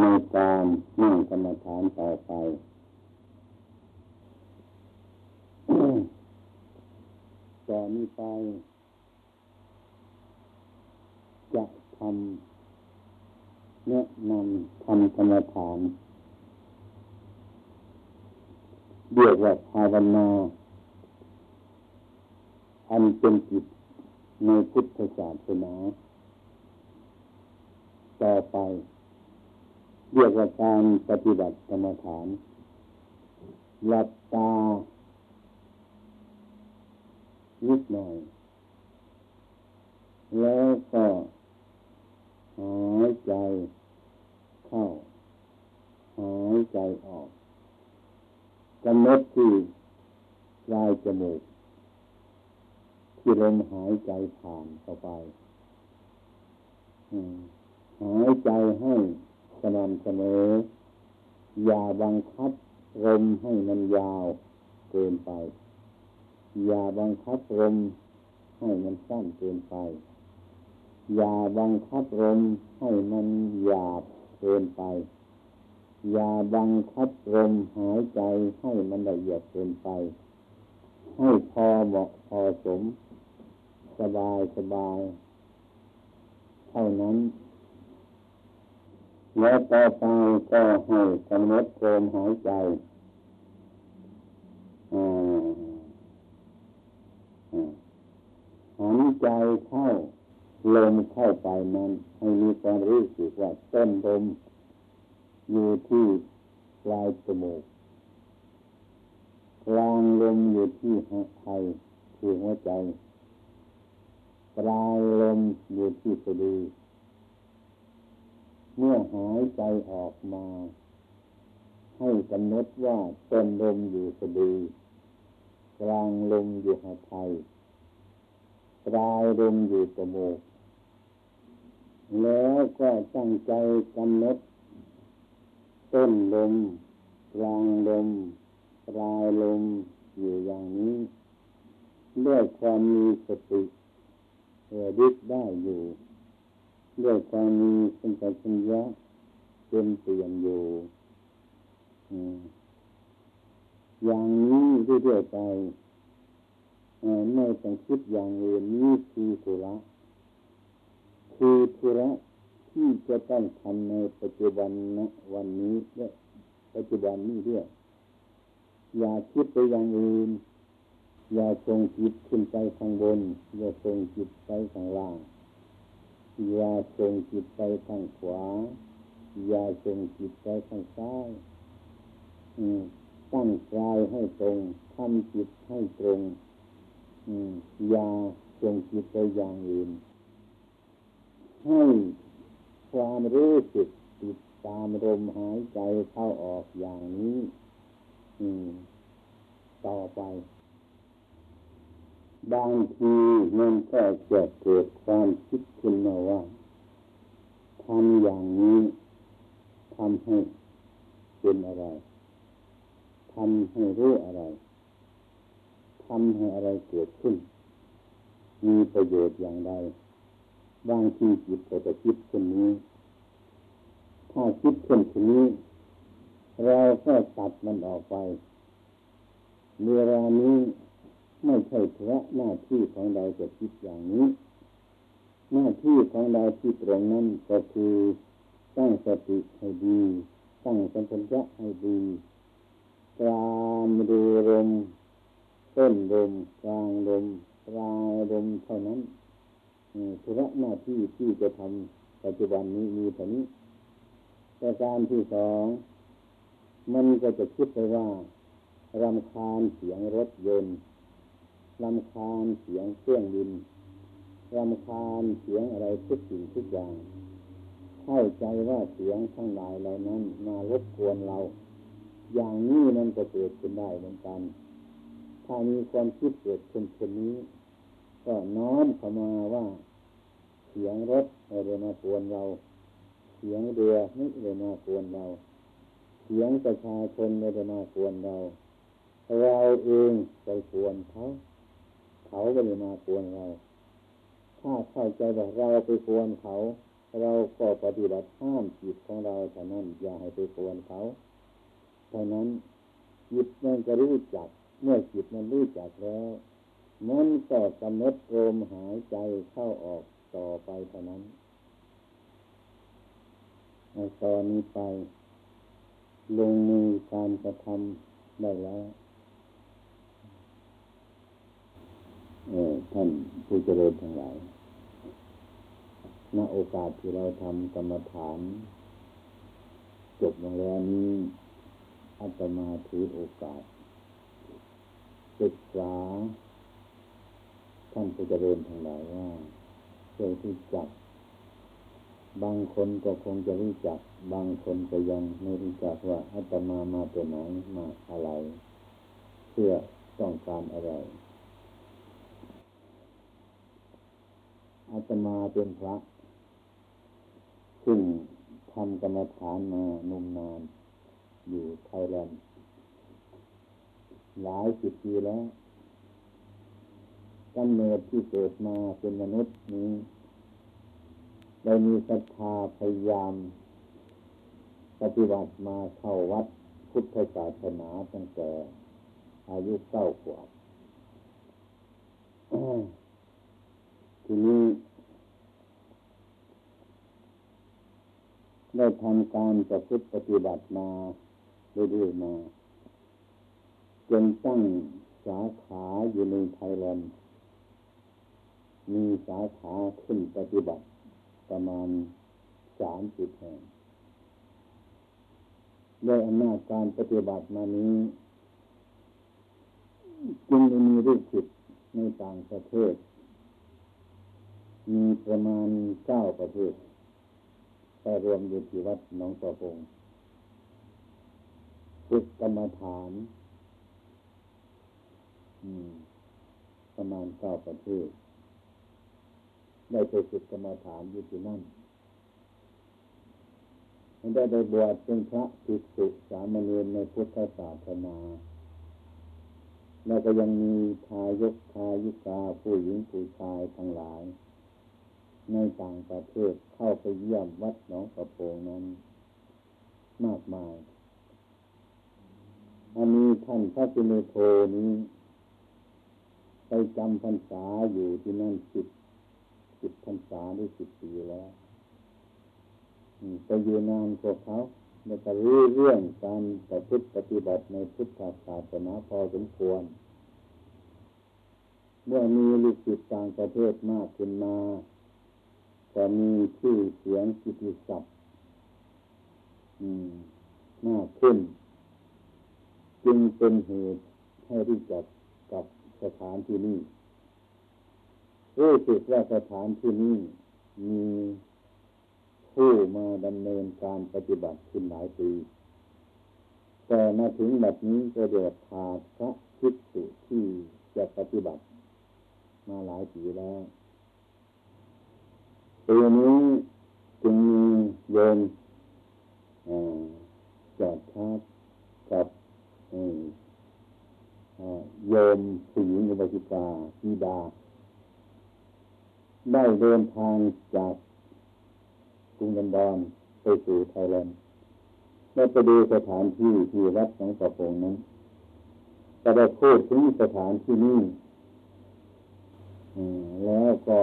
ในการนั่งกรรมฐานต่อไปต่อนนี้ไป จะทำแนะนำทำกรรมฐานเรียกว่าภาวนาอันเป็นจิตในพุทธศาสนาต่อไป เรียกว่าการปฏิบัติกรรมฐานหลับตานิดหน่อย แล้วก็หายใจเข้าหายใจออกกำหนดที่ปลายจมูกที่ลมหายใจผ่านเข้าไปหายใจให้ สม่ำเสมอ อย่าบังคับลมให้มันยาวเกินไป อย่าบังคับลมให้มันสั้นเกินไป อย่าบังคับลมให้มันหยาบเกินไป อย่าบังคับลมหายใจให้มันละเอียดเกินไป ให้พอเหมาะพอสม สบายสบาย เท่านั้น แล้วต่อไปก็ให้กำหนดลมหายใจหันใจเข้าลมเข้าไปนั้นให้มีความรู้สึกว่าต้นลมอยู่ที่ปลายจมูกกลางลมอยู่ที่หัวใจคือหัวใจปลายลมอยู่ที่สะดือ เมื่อหายใจออกมา ให้กำหนดว่าต้นลมอยู่สะดือกลางลมอยู่หัวใจปลายลมอยู่จมูกแล้วก็ตั้งใจกำหนดต้นลมกลางลมปลายลมอยู่อย่างนี้ด้วยความมีสติเระดิบได้อยู่ ด้วยความมีสัมปชัญญะเป็นเปลี่ยนอยู่อย่างนี้เรื่อยๆไปไม่ต้องคิดอย่างอื่นนี่คือธุระคือธุระที่จะต้องทำในปัจจุบันนะวันนี้และปัจจุบันนี้ด้วยอย่าคิดไปอย่างอื่น อย่าส่งจิตขึ้นไปข้างบน อย่าส่งจิตไปข้างล่าง อย่าส่งจิตไปทางขวา อย่าส่งจิตไปทางซ้ายตั้งกายให้ตรงทำจิตให้ตรงอย่าส่งจิตไปอย่างอื่น ให้ความรู้สึกติดตามลมหายใจเข้าออกอย่างนี้ต่อไป บางทีมันก็จะเกิดความคิดขึ้นมาว่าทำอย่างนี้ทำให้เป็นอะไรทำให้รู้อะไรทำให้อะไรเกิดขึ้น มีประโยชน์อย่างไรบางทีจิตก็จะคิดขึ้นนี้ ถ้าคิดขึ้นทีนี้ เราก็ตัดมันออกไปเวลานี้ ไม่ใช่เพราะหน้าที่ของเราจะคิดอย่างนี้ หน้าที่ของเราที่ตรงนั้นก็คือตั้งสติให้ดี ตั้งสัมผัสให้ดีกลามดูลมต้นลมกลางลมปลายลมเท่านั้นธุระหน้าที่ที่จะทำปัจจุบันนี้มีเท่านี้ประการที่สองมันก็จะคิดไปว่ารำคาญเสียงรถยนต์ ลำคาญเสียงเครื่องบินลำคาญเสียงอะไรทุกสิ่งทุกอย่าง เข้าใจว่าเสียงทั้งหลายเหล่านั้นมารบกวนเรา อย่างนี้นั่นก็เกิดขึ้นได้เหมือนกัน ถ้ามีความคิดเกิดขึ้นเช่นนี้ ก็น้อมเข้ามาว่า เสียงรถไม่ได้มากวนเรา เสียงเรือไม่ได้มากวนเรา เสียงประชาชนไม่ได้มากวนเรา เราเองไปกวนเขา เขาก็เลยมากวนเรา ถ้าเข้าใจว่าเราไปกวนเขา เราก็ปฏิบัติห้ามจิตของเราเท่านั้นอย่าให้ไปกวนเขาเท่านั้นจิตมันก็รู้จัก เมื่อจิตมันรู้จักแล้วมันก็กำหนดลมหายใจเข้าออกต่อไปเท่านั้นในตอนนี้ไป ลงมือการกระทำได้แล้วเออ ท่านผู้เจริญทั้งหลายณโอกาสที่เราทำกรรมฐาน จบลงแล้วนี้อาตมาถือโอกาสศึกษา ท่านผู้เจริญทั้งหลายว่าเคยที่จัก บางคนก็คงจะรู้จัก บางคนก็ยังไม่รู้จักว่าอาตมามาตัวไหนมาอะไร เพื่อต้องการอะไร อาตมาเป็นพระ ซึ่งทำกรรมฐานมานมนาน อยู่ไทยแลนด์หลายสิบปีแล้วกำเนิดที่เกิดมาเป็นมนุษย์นี้ได้มีศรัทธาพยายาม ปฏิบัติมาเข้าวัดพุทธศาสนาตั้งแต่อายุเก้าขวบ ทีนี้ได้ทำการประพฤติปฏิบัติมาเรื่อยๆมาจนตั้งสาขาอยู่ในไทยแลนด์มีสาขาขึ้นปฏิบัติประมาณสามสิบแห่งด้วยอำนาจการปฏิบัติมานี้จึงมีรูปจิตในต่างประเทศ มีประมาณเก้าประเทศแต่รวมอยู่ที่วัดหนองตะพงฝึกกรรมฐานประมาณเก้าประเทศได้ไปฝึกกรรมฐานอยู่ที่นั่นได้ได้บวชเป็นพระภิกษุสามเณรในพุทธศาสนาแล้วก็ยังมีทายกทายิกาผู้หญิงผู้ชายทั้งหลาย ในต่างประเทศเข้าไปเยี่ยมวัดหนองกระโปงนั้น มากมาย อันนี้ท่านพระจิเนโทนี้ ไปจำพรรษาอยู่ที่นั่นสิบสิบพรรษาหรือสิบปีแล้วไปอยู่นานกว่าเขาแล้วก็รู้เรื่องการประพฤติปฏิบัติในพุทธศาสนาพอสมควร เมื่อมีลูกศิษย์ต่างประเทศมากขึ้นมา ก็มีชื่อเสียงกิติศัพท์มากขึ้น จึงเป็นเหตุให้รู้จักกับสถานที่นี้รู้สึกว่าสถานที่นี้มีผู้มาดำเนินการปฏิบัติขึ้นหลายปีแต่มาถึงแบบนี้ก็เดือดขาดพระคิดสุที่จะปฏิบัติ มาหลายปีแล้ว ปีนี้จึงมีโยมจอดชาร์กับโยมผู้หญิงอุบาสิกาทีดา ได้เดินทางจากกรุงลอนดอนไปสู่ไทยแลนด์ได้ไปดูสถานที่ที่วัดของกระพงนั้นก็ได้พูดถึงสถานที่นี้แล้วก็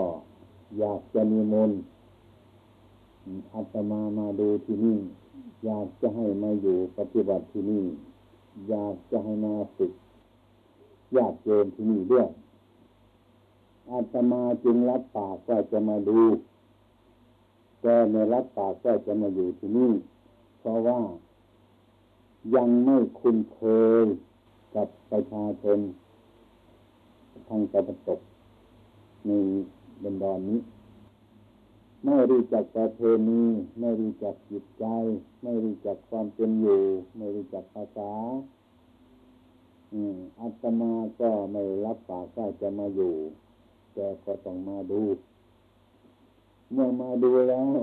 อยากจะมีมนอาตมามาดูที่นี่ อยากจะให้มาอยู่ปฏิบัติที่นี่ อยากจะให้มาฝึกอยากเจนที่นี่ด้วยอาตมาจึงรับปากว่าจะมาดูแต่ในรับปากว่าจะมาอยู่ที่นี่ เพราะว่ายังไม่คุ้นเคยกับประชาชนทางตะวันตกใน บนดอนนี้ ไม่รู้จักประเพณีไม่รู้จักจิตใจ ไม่รู้จักความเป็นอยู่ ไม่รู้จักภาษาอัตมาก็ไม่รับปากว่าจะมาอยู่แกก็ต้องมาดู เมื่อมาดูแล้ว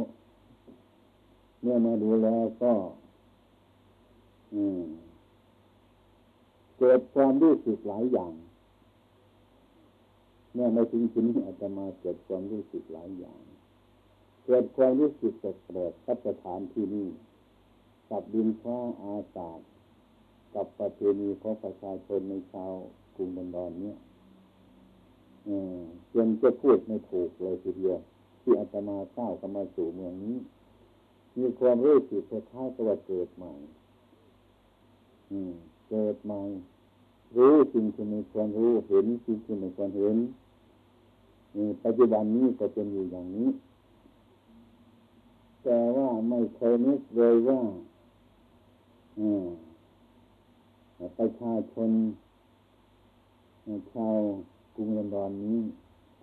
เมื่อมาดูแล้วก็เกิดความรู้สึกหลายอย่าง เมื่อมาถึงที่นี้อาจจะมาเกิดความรู้สึกหลายอย่าง เกิดความรู้สึกแปลกๆพัฒฐานที่นี่กับดินฟ้าอาสากับประเพณีของประชาชนในชาวกรุงบันดอนเนี่ยยังจะพูดไม่ถูกเลยทีเดียวที่อาตมาเก้าก็มาสู่เมืองนี้ มีความรู้สึกคล้ายๆกับว่าเกิดใหม่เกิดใหม่ รู้สิ่งที่ไม่ควรรู้เห็นสิ่งที่ไม่ควรเห็นปัจจุบันนี้ก็เป็นอยู่อย่างนี้ แต่ว่าไม่เคยนึกเลยว่าประชาชนชาวกรุงลอนดอนนี้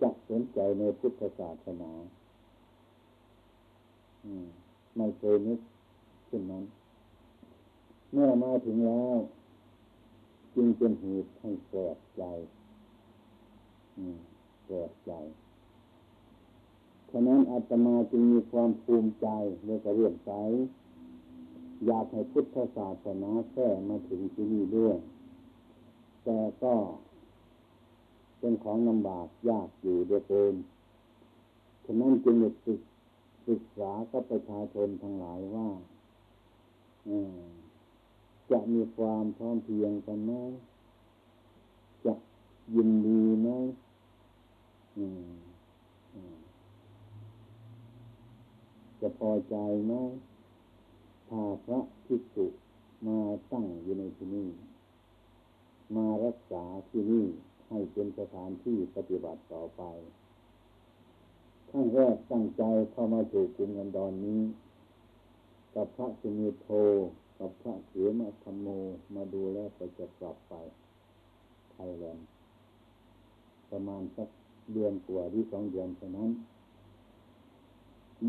จะสนใจในพุทธศาสนาไม่เคยนึกเช่นนั้น เมื่อมาถึงแล้ว จึงเป็นเหตุให้แปลกใจแปลกใจฉะนั้นอาตมาจึงมีความภูมิใจในกระเรื่องใจอยากให้พุทธศาสนาแท้มาถึงที่นี่ด้วย แต่ก็เป็นของลำบากยากอยู่เดือเกินฉะนั้นจึงศึกศึกษากับประชาชนทั้งหลายว่า จะมีความพร้อมเพียงกันไหมจะยินดีไหมจะพอใจไหมพาพระภิกษุมาตั้งอยู่ในที่นี้มารักษาที่นี่ให้เป็นสถานที่ปฏิบัติต่อไปขั้นแรกตั้งใจเข้ามาสู่กรุงกันดอนนี้ กับพระสุมีโท กับพระเสือมาธรรมโมมาดูแลก็จะกลับไปไทยแลนด์ประมาณสักเดือนกว่าที่สองเดือนเท่านั้น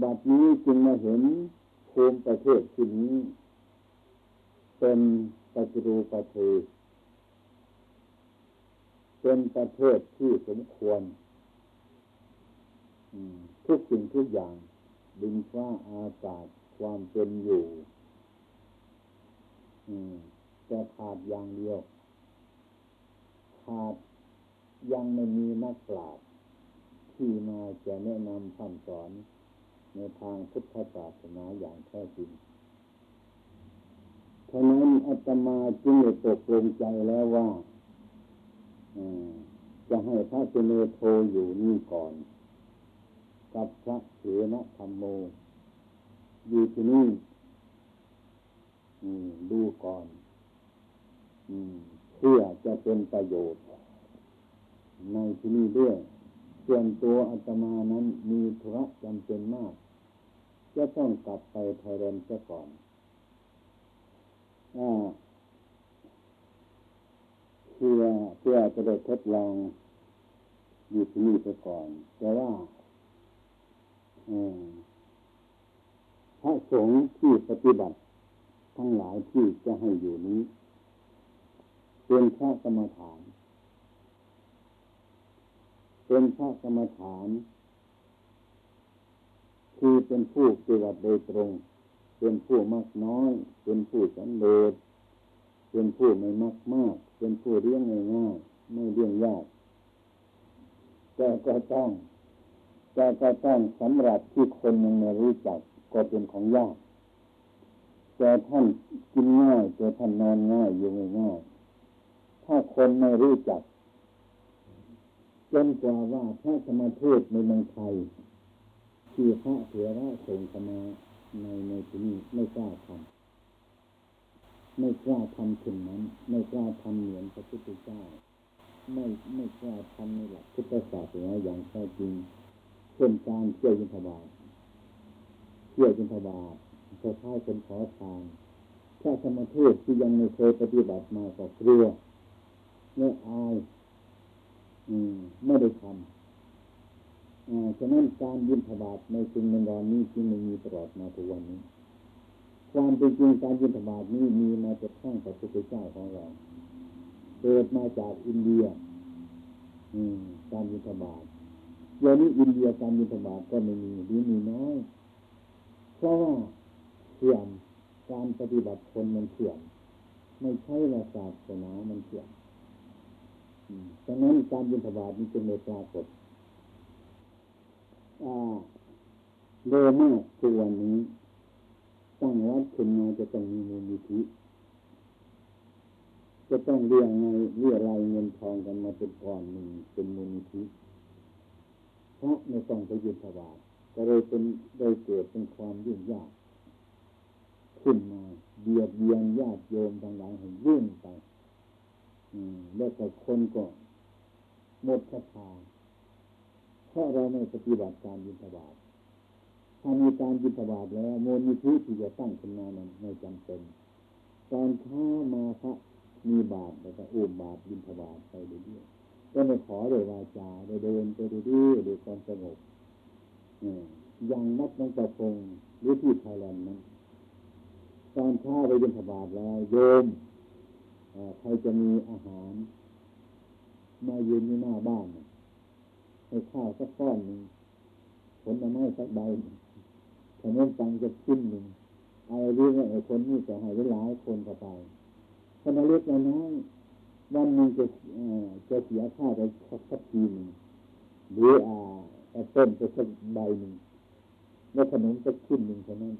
บัดนี้จึงมาเห็นภูมิประเทศที่นี้ เป็นปัจจุบันเทศเป็นประเทศที่สมควรทุกสิ่งทุกอย่างดินฟ้าอากาศความเป็นอยู่ แต่ขาดอย่างเดียว ขาดยังไม่มีนักปราชญ์ที่มาจะแนะนำคำสอน ในทางพุทธศาสนาอย่างแท้จริงฉะนั้นอาตมาจึงได้ตกลงใจแล้วว่าจะให้พระเจเนโทอยู่นี่ก่อน กับพระเถระธรรมโม อยู่ที่นี่ ดูก่อนเพื่อจะเป็นประโยชน์ ในที่นี้ด้วยส่วนตัวอาตมานั้นมีธุระจำเป็นมาก จะต้องกลับไปไทยแลนด์ซะก่อนอเพื่อเพื่อจะได้ทดลองอยู่ที่นี่ไปก่อน แต่ว่าพระสงฆ์ที่ปฏิบัติ ทั้งหลายที่จะให้อยู่นี้เป็นพระกรรมฐาน เป็นพระกรรมฐาน คือเป็นผู้ปฏิบัติโดยตรง เป็นผู้มากน้อย เป็นผู้สันโดษเป็นผู้ไม่มากมาก เป็นผู้เลี้ยงง่ายๆไม่เลี้ยงยากแต่ก็ต้องแต่ก็ต้องสำหรับที่คนยังไม่รู้จักก็เป็นของยาก แต่ท่านกินง่ายแต่ท่านนอนง่ายอยู่ง่ายถ้าคนไม่รู้จักจนกว่าว่าพระธรรมเทศในเมืองไทยที่พระเถระส่งมาในในที่นี้ไม่กล้าทำไม่กล้าทำถึงนั้น ไม่กล้าทำเหมือนพระพุทธเจ้าไม่ไม่กล้าทำในหลักพุทธศาสนาอย่างแท้จริงเช่นการเที่ยวยินทบาทเที่ยวยินทบาท คล้ายๆเป็นขอทานถ้าธรรมเทศที่ยังไม่เคยปฏิบัติมาก็กลัวไม่อายอืมไม่ได้ทำฉะนั้นการยินทบาทในจึงในวันนี้จึงไม่มีตลอดมาถึงวันนี้ ความเป็นจริงการยินทบาทนี้มีมาจากข้างพระพุทธเจ้าของเรา เกิดมาจากอินเดียอืมการยินทบาทเดี๋ยวนี้อินเดียการยินทบาทก็ไม่มีหรือมีน้อยเพราะว่า เสื่อมการปฏิบัติคนมันเสื่อมไม่ใช่ว่าศาสนามันเสื่อมดังนั้นการบิณฑบาตมันจึงไม่ปรากฏโดยมากทุกวันนี้ตั้งวัดขึ้นมาจะต้องมีมูลนิธิจะต้องเรียงไงเรียรายเงินทองกันมาเป็นก้อนหนึ่งเป็นมูลนิธิเพราะไม่ต้องไปยืนถวายก็เลยเป็นโดยเกิดเป็นความยุ่งยาก ขึ้นมาเบียดเบียนญาติโยมต่างๆให้ยุ่งไปอืมแล้วแต่คนก็หมดศรัทธาเพราะเราไม่ปฏิบัติการยินทบาทถ้ามีการยินทบาทแล้วโมนิธิที่จะตั้งขึ้นมานั้นไม่จำเป็นตอนเช้ามาพระมีบาตรแล้วก็อุ้มบาตรยินทบาทไปเรื่อยๆก็ไม่ขอโดยวาจาโดยเดินไปเรื่อยๆโดยความสงบอย่างนักนักประพงหรือที่ไทยแลนด์นั้น ตอนเช้าไปยินทบาทแล้วโยมใครจะมีอาหาร มายืนอยู่หน้าบ้านให้ข้าวสักก้อนหนึ่งผลไม้สักใบขนมปังจะชิ้นหนึ่งอะไรเรื่องไอ้คนนี้จะให้หลายคนเข้าไปคนเล็กน้อยวันหนึ่งจะจะเสียข้าไปสักทีหนึ่งหรืออ่าแอปเปิ้ลไปสักใบหนึ่งแล้วขนมสักชิ้นหนึ่งเท่านั้น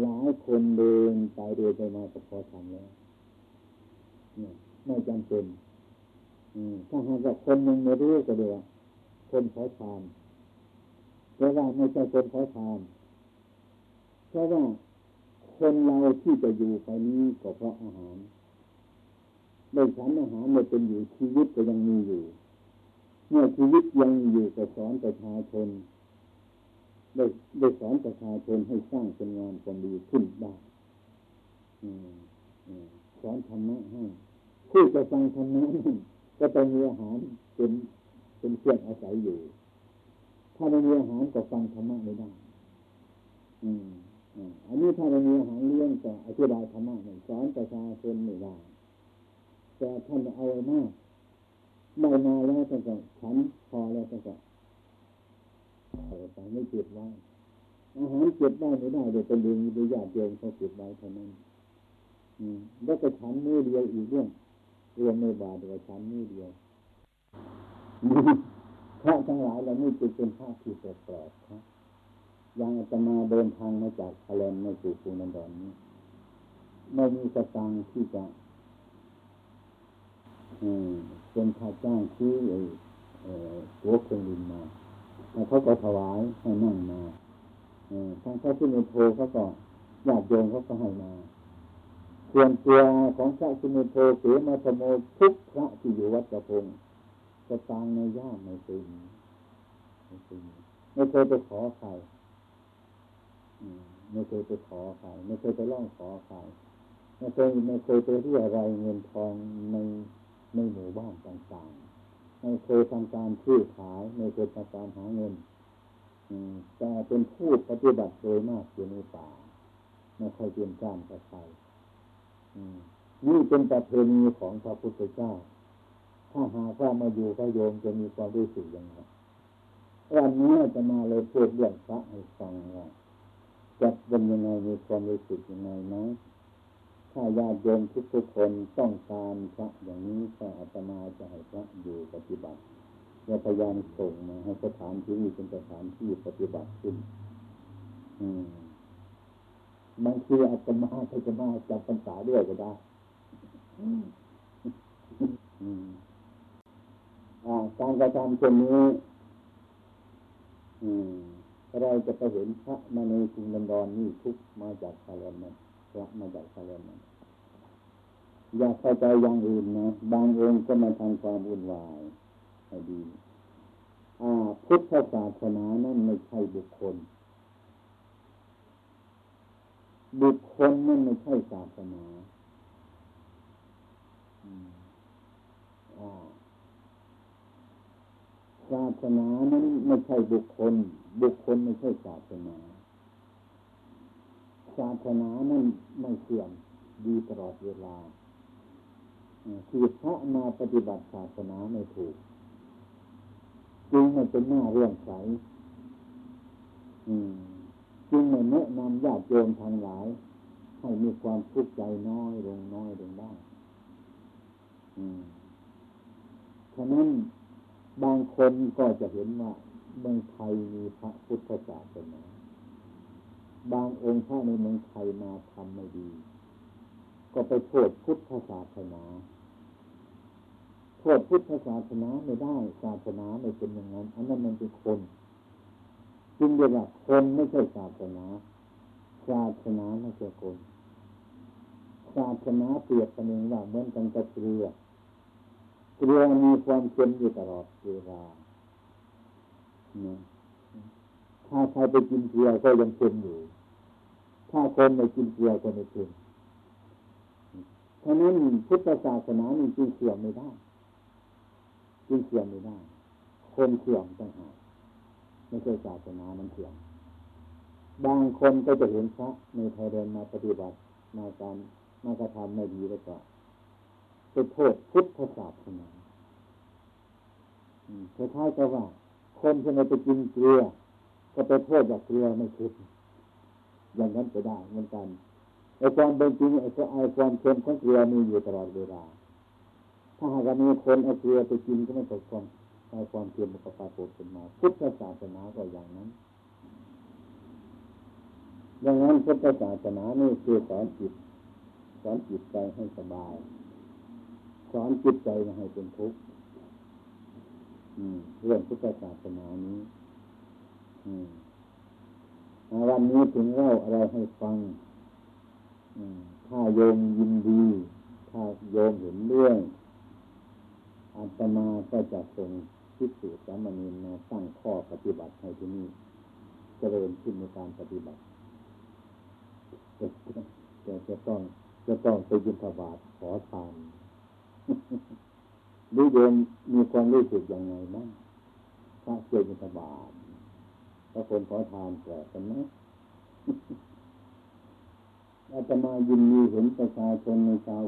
หลายคนเดินไปเดินไปมาก็พอทำแล้วเนี่ยไม่จำเป็นถ้าหากว่าคนยังไม่รู้ก็เดี๋ยวคนขอทานเพราะว่าไม่ใช่คนขอทานเพราะว่าคนเราที่จะอยู่ไปนี้ก็เพราะอาหารไม่ฉันอาหารไม่เป็นอยู่ชีวิตก็ยังมีอยู่ เมื่อชีวิตยังอยู่ก็สอนประชาชน ได้ได้สอนประชาชนให้สร้างเป็นงานความดีขึ้นได้สอนธรรมะให้ผู้จะฟังธรรมะก็ต้องมีอาหารเป็นเป็นเครื่องอาศัยอยู่ ถ้าไม่มีอาหารก็ฟังธรรมะไม่ได้อืมอันนี้ถ้าเรามีอาหารเลี้ยงก็อธิบายธรรมะหนึ่งสอนประชาชนไม่ได้แต่ท่านเอาไว้มากไม่มาแล้วท่านก็ฉันพอแล้วท่านก็ เอาไปไม่เก็บไว้อาหารเก็บได้ไม่ได้เดี๋ยวเป็นดึงโดยญาติโยมเขาเก็บไว้เท่านั้นอืมแล้วก็ฉันมือเดียวอีกเรื่องเรวมในบาทเดียวฉันมือเดียวพระทั้งหลายเราไม่จะเป็นพระที่แปลกๆครับยังจะมาเดินทางมาจากทะเลนมาสู่ภูนันดอนนี้ไม่มีกระตังที่จะเป็นค่าจ้างที่ตัวเครื่องบินมา เขาก็ถวายให้นั่งมาทางพระที่มีโทเขาก็ญาติโยมเขาก็ให้มาส่วนตัวของพระสุเมโทเสมาสโมทุกพระที่อยู่วัดประพงกระตังในย่ามไม่เป็นไม่เป็นไม่เคยไปขอใครไม่เคยไปขอใครไม่เคยไปร้องขอใครไม่เคยไม่เคยไปเรียอะไรเงินทองในในหมู่บ้านต่างๆ ไม่เคยทำการซื้อขาย ไม่เคยทำการหาเงินแต่เป็นผู้ปฏิบัติโดยมากอยู่ในป่าไม่เคยเปลี่ยนจ้างกับใครนี่เป็นประเพณีของพระพุทธเจ้า ถ้าหากว่ามาอยู่พระโยมจะมีความรู้สึกยังไงวันนี้จะมาเลยพูดเรื่องพระให้ฟังว่าจะเป็นยังไงมีความรู้สึกยังไงนะ ถ้าญาติโยมทุกทุกคนต้องการพระอย่างนี้ก็อาตมาจะให้พระอยู่ปฏิบัติจะพยายามส่งมาให้สถานที่นี้เป็นสถานที่ปฏิบัติขึ้น อืมบางทีอาตมาจะมาจับพรรษาด้วยก็ได้การกระทำเช่นนี้เราจะไปเห็นพระมาในกรุงลอนดอนนี่ทุกมาจากคาเลนนั้นพ ระมาจากคาเลนนั้นอย่าเข้าใจอย่างอื่นนะบางองค์ก็มาทำความวุ่นวายให้ดีอ่าพุทธศาสนานั้นไม่ใช่บุคคล บุคคลนั้นไม่ใช่ศาสนาศาสนานั้นไม่ใช่บุคคล บุคคลไม่ใช่ศาสนา ศาสนานั้นไม่เสื่อมดีตลอดเวลาคือพระมาปฏิบัติศาสนาไม่ถูกจึงไม่เป็นหน้าเรื่องใสจึงไม่แนะนำญาติโยมทางหลาย ให้มีความทุกข์ใจน้อยลงน้อยลงได้ฉะนั้นบางคนก็จะเห็นว่าเมืองไทยมีพระพุทธศาสนา บางองค์พระในเมืองไทยมาทำไม่ดี ก็ไปโทษพุทธศาสนาโทษพุทธศาสนาไม่ได้ศาสนาไม่เป็นอย่างนั้นอันนั้นมันเป็นคนจึงเรียกว่าคนไม่ใช่ศาสนา ศาสนาไม่ใช่คนศาสนาเปรียบกันเองว่าเหมือนกันกับเกลือเกลือมีความเค็มอยู่ตลอดเวลาถ้าใครไปกินเกลือก็ยังเค็มอยู่ ถ้าคนไม่กินเกลือก็ไม่เค็มเพราะนั้นพุทธศาสนานี่จึงเสื่อมไม่ได้จึงเสื่อมไม่ได้ คนเสื่อมต่างหากไม่ใช่ศาสนามันเสื่อมบางคนก็จะเห็นพระในไทยเดินมาปฏิบัติมาการมากระทำไม่ดีแล้วก็ไปโทษพุทธศาสนาคล้ายๆกับว่า คนที่ไม่ไปกินเกลือ ก็ไปโทษจากเกลือไม่คิด อย่างนั้นก็ได้เหมือนกันไอ้ความเป็นจริงไอ้ความเค็มของเกลือมีอยู่ตลอดเวลา ถ้าหากมีคนเอาเกลือไปกินก็ไม่ตกความไอ้ความเค็มมันก็ปรากฏขึ้นมาพุทธศาสนาก็อย่างนั้นดังนั้นพุทธศาสนานี่คือสอนจิตสอนจิตใจให้สบาย สอนจิตใจให้เป็นทุกข์เรื่องพุทธศาสนานี้ วันนี้ถึงเล่าอะไรให้ฟังถ้าโยมยินดี ถ้าโยมเห็นเรื่องอาตมาก็จะส่งพิสูจน์สามเณรมาตั้างข้อปฏิบัติให้ที่นี่เจริญขึ้นในการปฏิบัติจะจะต้องจะต้องไปยินทบาทขอทานหรือโยมมีความรู้สึกยังไงบ้างพระเจ้ายินทบาท พระคนขอทานแปลกกันไหมอาตมายินดีเห็นประชาชนในชาว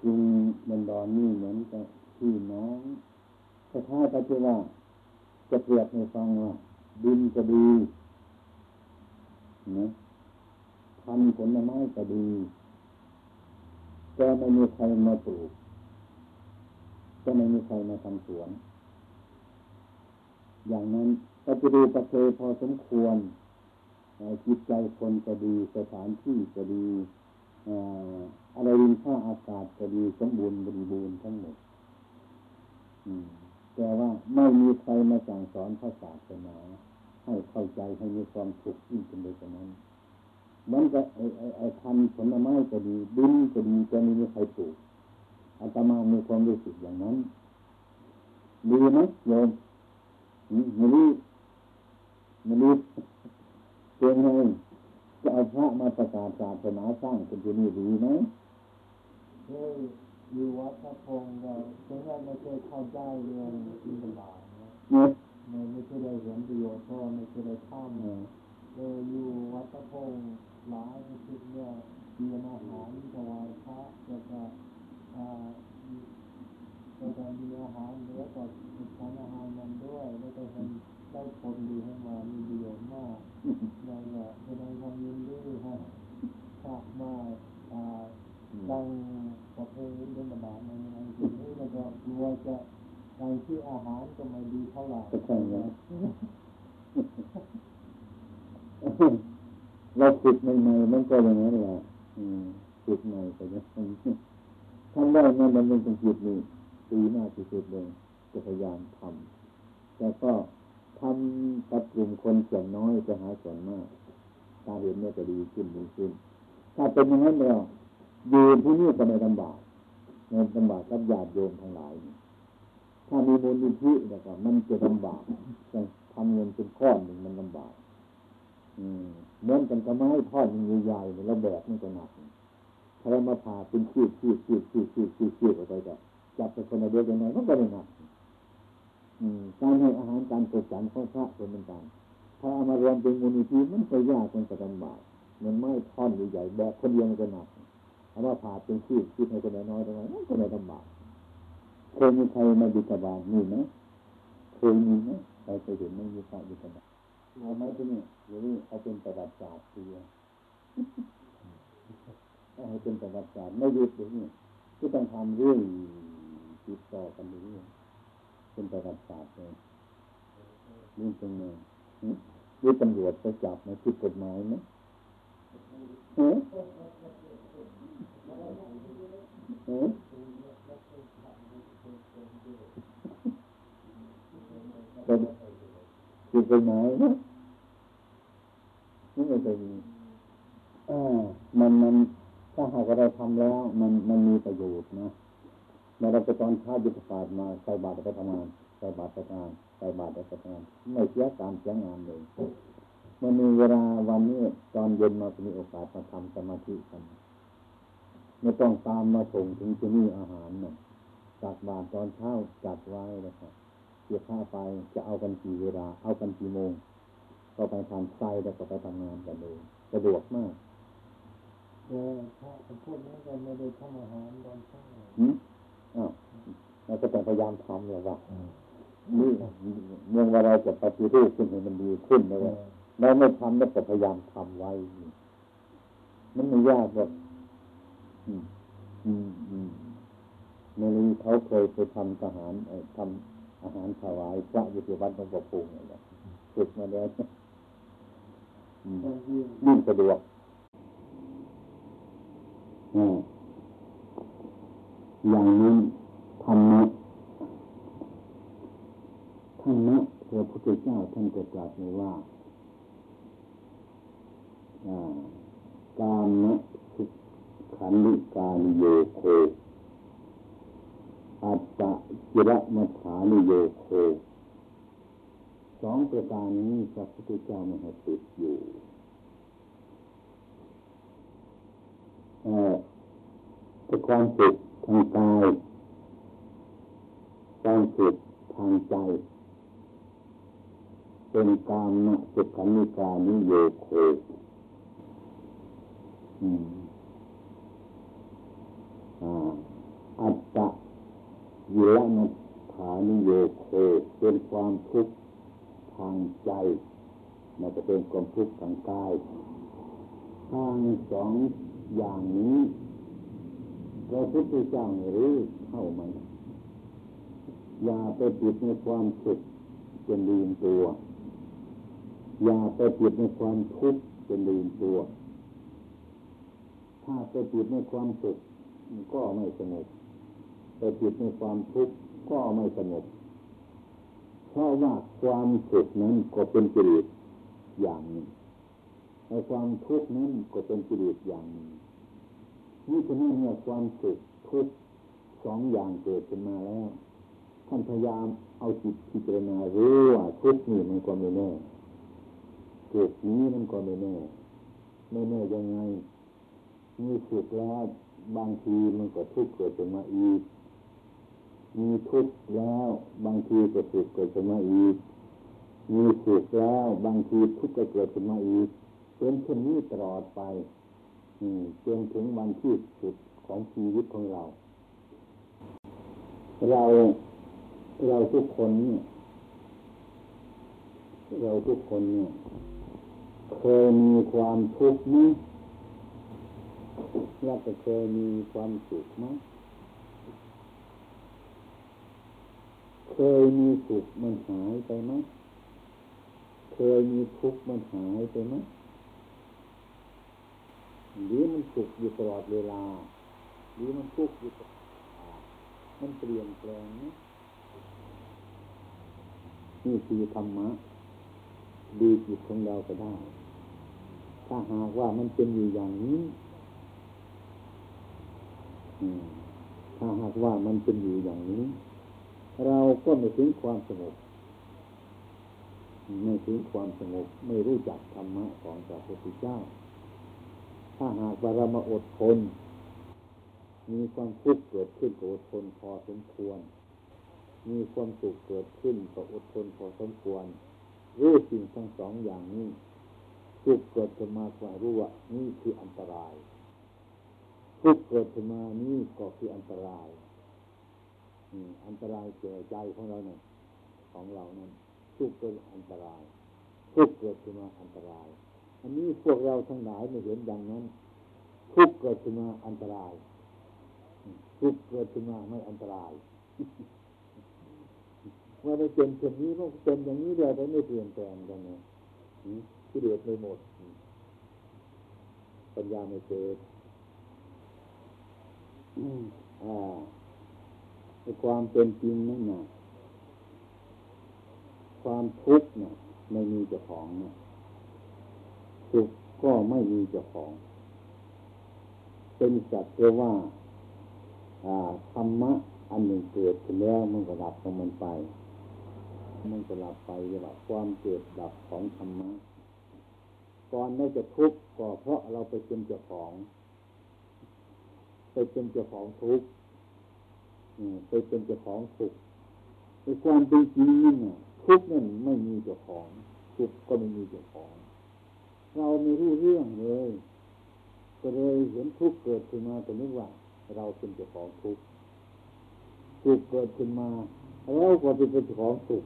กรุงบันดอนนี่เหมือนกับพี่น้องสถาปัจจุบันจะเปรียบให้ฟังว่าดินก็ดีนะพันผลไม้ก็ดีแต่ไม่มีใครมาปลูกก็ไม่มีใครมาทำสวน อย่างนั้น ก็จะดูประเทพอสมควรจิตใจคนก็ดีสถานที่ก็ดีอะไรดินข้าอากาศก็ดีสมบูรณ์บริบูรณ์ทั้งหมดแต่ว่าไม่มีใครมาสั่งสอนพระศาสนาให้เข้าใจให้มีความสุขยิ่งขึ้นไปกว่านั้นมันก็ไอ้ไอ้ไอ้พันผลไม้ก็ดีดินก็ดีจะไม่มีใครปลูกอาตมามีความรู้สึกอย่างนั้นดีไหมโยมไม่รู้ ไม่รู้เป็นไงจะเอาพระมาประกาศศาสนาสร้างเป็นที่นี่ดีไหมอยู่วัดพระพงศ์เราถึงเราไม่เคยเข้าใจเรื่องอินบาตนะไม่ไม่เคยได้เห็นประโยชน์เพราะไม่เคยได้ทำเอออยู่วัดพระพงศ์หลายสิบเนี่ยเตรียมอาหารถวายพระแล้วก็อ่าแล้วก็มีอาหารเหลือก็ทานอาหารมันด้วยแล้วก็เห็น ได้ผลดีให้มามีประโยชน์มากนั่นแหละแสดงความยินดีให้ฝากมาอ่าตั้งประเพณีธรรมดาในในที่งนี้แล้วก็กลัวจะในที่อาหารก็ไม่ดีเท่าไหร่ใช่ไหมเราฝึกใหม่ๆมันก็อย่างนั้นแหละฝึกใหม่แต่ยังทำได้นั่นมันเป็นจิตนี่ดีมากที่สุดเลยจะพยายามทำแต่ก็ ทำกับกลุ่มคนส่วนน้อยจะหาส่วนมากตาเห็นเนี่ยจะดีขึ้นดีขึ้น ถ้าเป็นอย่างนั้นเราอยู่ที่นี่ก็ไม่ลำบากในลำบากกับญาติโยมทั้งหลาย ถ้ามีมูลนิธินะครับมันจะลำบากทำเงินเป็นข้อนหนึ่งมันลำบากอืมเหมือนกันกับไม้ท่อนใหญ่ๆแล้วแบกมันจะหนักถ้าเรามาผ่าเป็นขีดขีดขีดขีดขีดขีดขีดออกไปก็จับเป็นคนเดียวยังไงมันก็ไม่หนัก การให้อาหารการกดสันของพระเป็นเหมือนกันถ้าเอามารวมเป็นมูลนิธิมันก็ยากมันจะลำบากเหมือนไม้ท่อนใหญ่ๆแบกคนเดียวมันก็หนักเอาว่าผ่าเป็นขีดขีดให้คนน้อยๆตรงนั้นก็ไม่ลำบากเคยมีใครมาบิดบานี่ไหมเคยมีไหมใครเคยเห็นไหมมีพระบิดบาทเอาไหมที่นี่หรือเอาเป็นประวัติศาสตร์ทีเดียวให้เป็นประวัติศาสตร์ไม่ยุดเลยนี่ที่ต้องทำเรื่องติดต่อกันเรื่อย เป็นประวัติศาสตร์เลยนี่เป็นไงนี่ตำรวจไปจับไหมผิดกฎหมายไหมเออเออเป็นคือไปไหนนะนี่ไม่เคยมีอ่ามันมันถ้าหากเราทำแล้ว มันมันมีประโยชน์นะ มื่อเราไปตอนเช้ายุทธศาสตร์มาใส่บาตรไปทำงานใส่บาตรไปทำงานใส่บาตรไปทำงานไม่เสียการเสียงานเลยมันมีเวลาวันนี้ตอนเย็นมาจะมีโอกาสมาทำสมาธิกันไม่ต้องตามมาส่งถึงที่นี่อาหารนะจากบาตรตอนเช้าจัดไว้แล้วครับเสียค่าไปจะเอากันกี่เวลาเอากันกี่โมง ก็ไปทำไส้แล้วก็ไปทำงานกันเลยสะดวกมากเออถ้าพวกนี้ก็ไม่ได้ทำอาหารตอนเช้าอืมอ้าว เราก็ต้องพยายามทำเลยว่านี่เมื่อว่าเราจะปฏิรูปขึ้นให้มันดีขึ้นนะว่าเราไม่ทำแล้วก็พยายามทำไว้ มันไม่ยากหรอกอืมอืมอืมเมื่อนี้เขาเคยไปทำทหารเอ่อทำอาหารถวายพระอยู่ที่วัดหลวงปู่ปูนี่แหละฝึกมาแล้วอืมบางทียิ่งสะดวกอ่า อย่างนั้นธรรมะธรรมะพระพุทธเจ้าท่านก็ตรัสไว้ว่าอ่ากามะสุขันธิการโยโคอัตตะจิระมัฐานิโยโคสองประการนี้พระพุทธเจ้าไม่ให้ติดอยู่เอ่อเป็นความสุข ทางกายความสุขทางใจ เป็นกามนะสุขันนิกานิโยโคอืมอ่าอัตตะยิละนัฐานิโยโคเป็นความทุกข์ทางใจมันจะเป็นความทุกข์ทางกายทางสองอย่างนี้ พระพุทธเจ้ารู้เข้าไหมอย่าไปติดในความสุขจนลืมตัว อย่าไปติดในความทุกข์จนลืมตัว ถ้าไปติดในความสุขก็ไม่สงบไปติดในความทุกข์ก็ไม่สงบเพราะว่าความสุขนั้นก็เป็นกิเลสอย่างหนึ่งในความทุกข์นั้นก็เป็นกิเลสอย่างหนึ่ง นี่ฉะนั้นเนี่ยความสุขทุกสองอย่างเกิดขึ้นมาแล้วท่านพยายามเอาจิตพิจารณารู้ว่าทุกนี่มันก็ไม่แน่เกิดนี้มันก็ไม่แน่ไม่แน่ยังไงมีสุขแล้วบางทีมันก็ทุกข์เกิดขึ้นมาอีก มีทุกข์แล้วบางทีก็สุขเกิดขึ้นมาอีก มีสุขแล้วบางทีทุกข์ก็เกิดขึ้นมาอีกเป็นเช่นนี้ตลอดไป จนถึงวันที่สุดของชีวิตของเรา เราเราทุกคนเนี่ยเราทุกคนเนี่ยเคยมีความทุกข์ไหมแล้วก็เคยมีความสุขไหมเคยมีสุขมันหายไปไหมเคยมีทุกข์มันหายไปไหม หรือมันสุขอยู่ตลอดเวลา หรือมันทุกข์อยู่ตลอดมันเปลี่ยนแปลงนะนี่คือธรรมะดีจิตของเราก็ได้ ถ้าหากว่ามันเป็นอยู่อย่างนี้ถ้าหากว่ามันเป็นอยู่อย่างนี้ เราก็ไม่ถึงความสงบไม่ถึงความสงบไม่รู้จักธรรมะของพระพุทธเจ้า ถ้าหากว่าเรามาอดทน มีความทุกข์เกิดขึ้นก็อดทนพอสมควร มีความสุขเกิดขึ้นก็อดทนพอสมควรรู้สิ่งทั้งสองอย่างนี้ทุกเกิดขึ้นมาก็รู้ว่านี่คืออันตรายทุกเกิดขึ้นมานี่ก็คืออันตรายอันตรายแก่ใจของเราเนี่ยของเรานั้นทุกเป็นอันตรายทุกเกิดขึ้นมาอันตราย อันนี้พวกเราทั้งหลายไม่เห็นดังนั้นทุกเกิดขึ้นมาอันตรายทุกเกิดขึ้นมาไม่อันตรายว่าไม่เป็นเช่นนี้มันเป็นอย่างนี้เดียวแต่ไม่เปลี่ยนแปลงกันนะที่เดือดไม่หมด ปัญญาไม่เกิดอ่าในความเป็นจริงนั่นนะความทุกข์เนี่ยไม่มีเจ้าของเนะ สุขก็ไม่มีเจ้าของ เป็นสัตว์เรียกว่าธรรมะอันหนึ่งเกิดขึ้นแล้วมันก็ดับของมันไป มันก็ดับไปเรียกว่าความเกิดดับของธรรมะก่อนไม่จะทุกข์ก็เพราะเราไปเป็นเจ้าของ ไปเป็นเจ้าของทุกข์ไปเป็นเจ้าของสุขในความเป็นจริงนี่ทุกข์นั่นไม่มีเจ้าของ สุขก็ไม่มีเจ้าของ เราไม่รู้เรื่องเลย ก็เลยเห็นทุกข์เกิดขึ้นมาแต่นึกว่า เราเป็นเจ้าของทุกข์สุกข์เกิดขึ้นมาเราก็เป็นเจ้าของสุข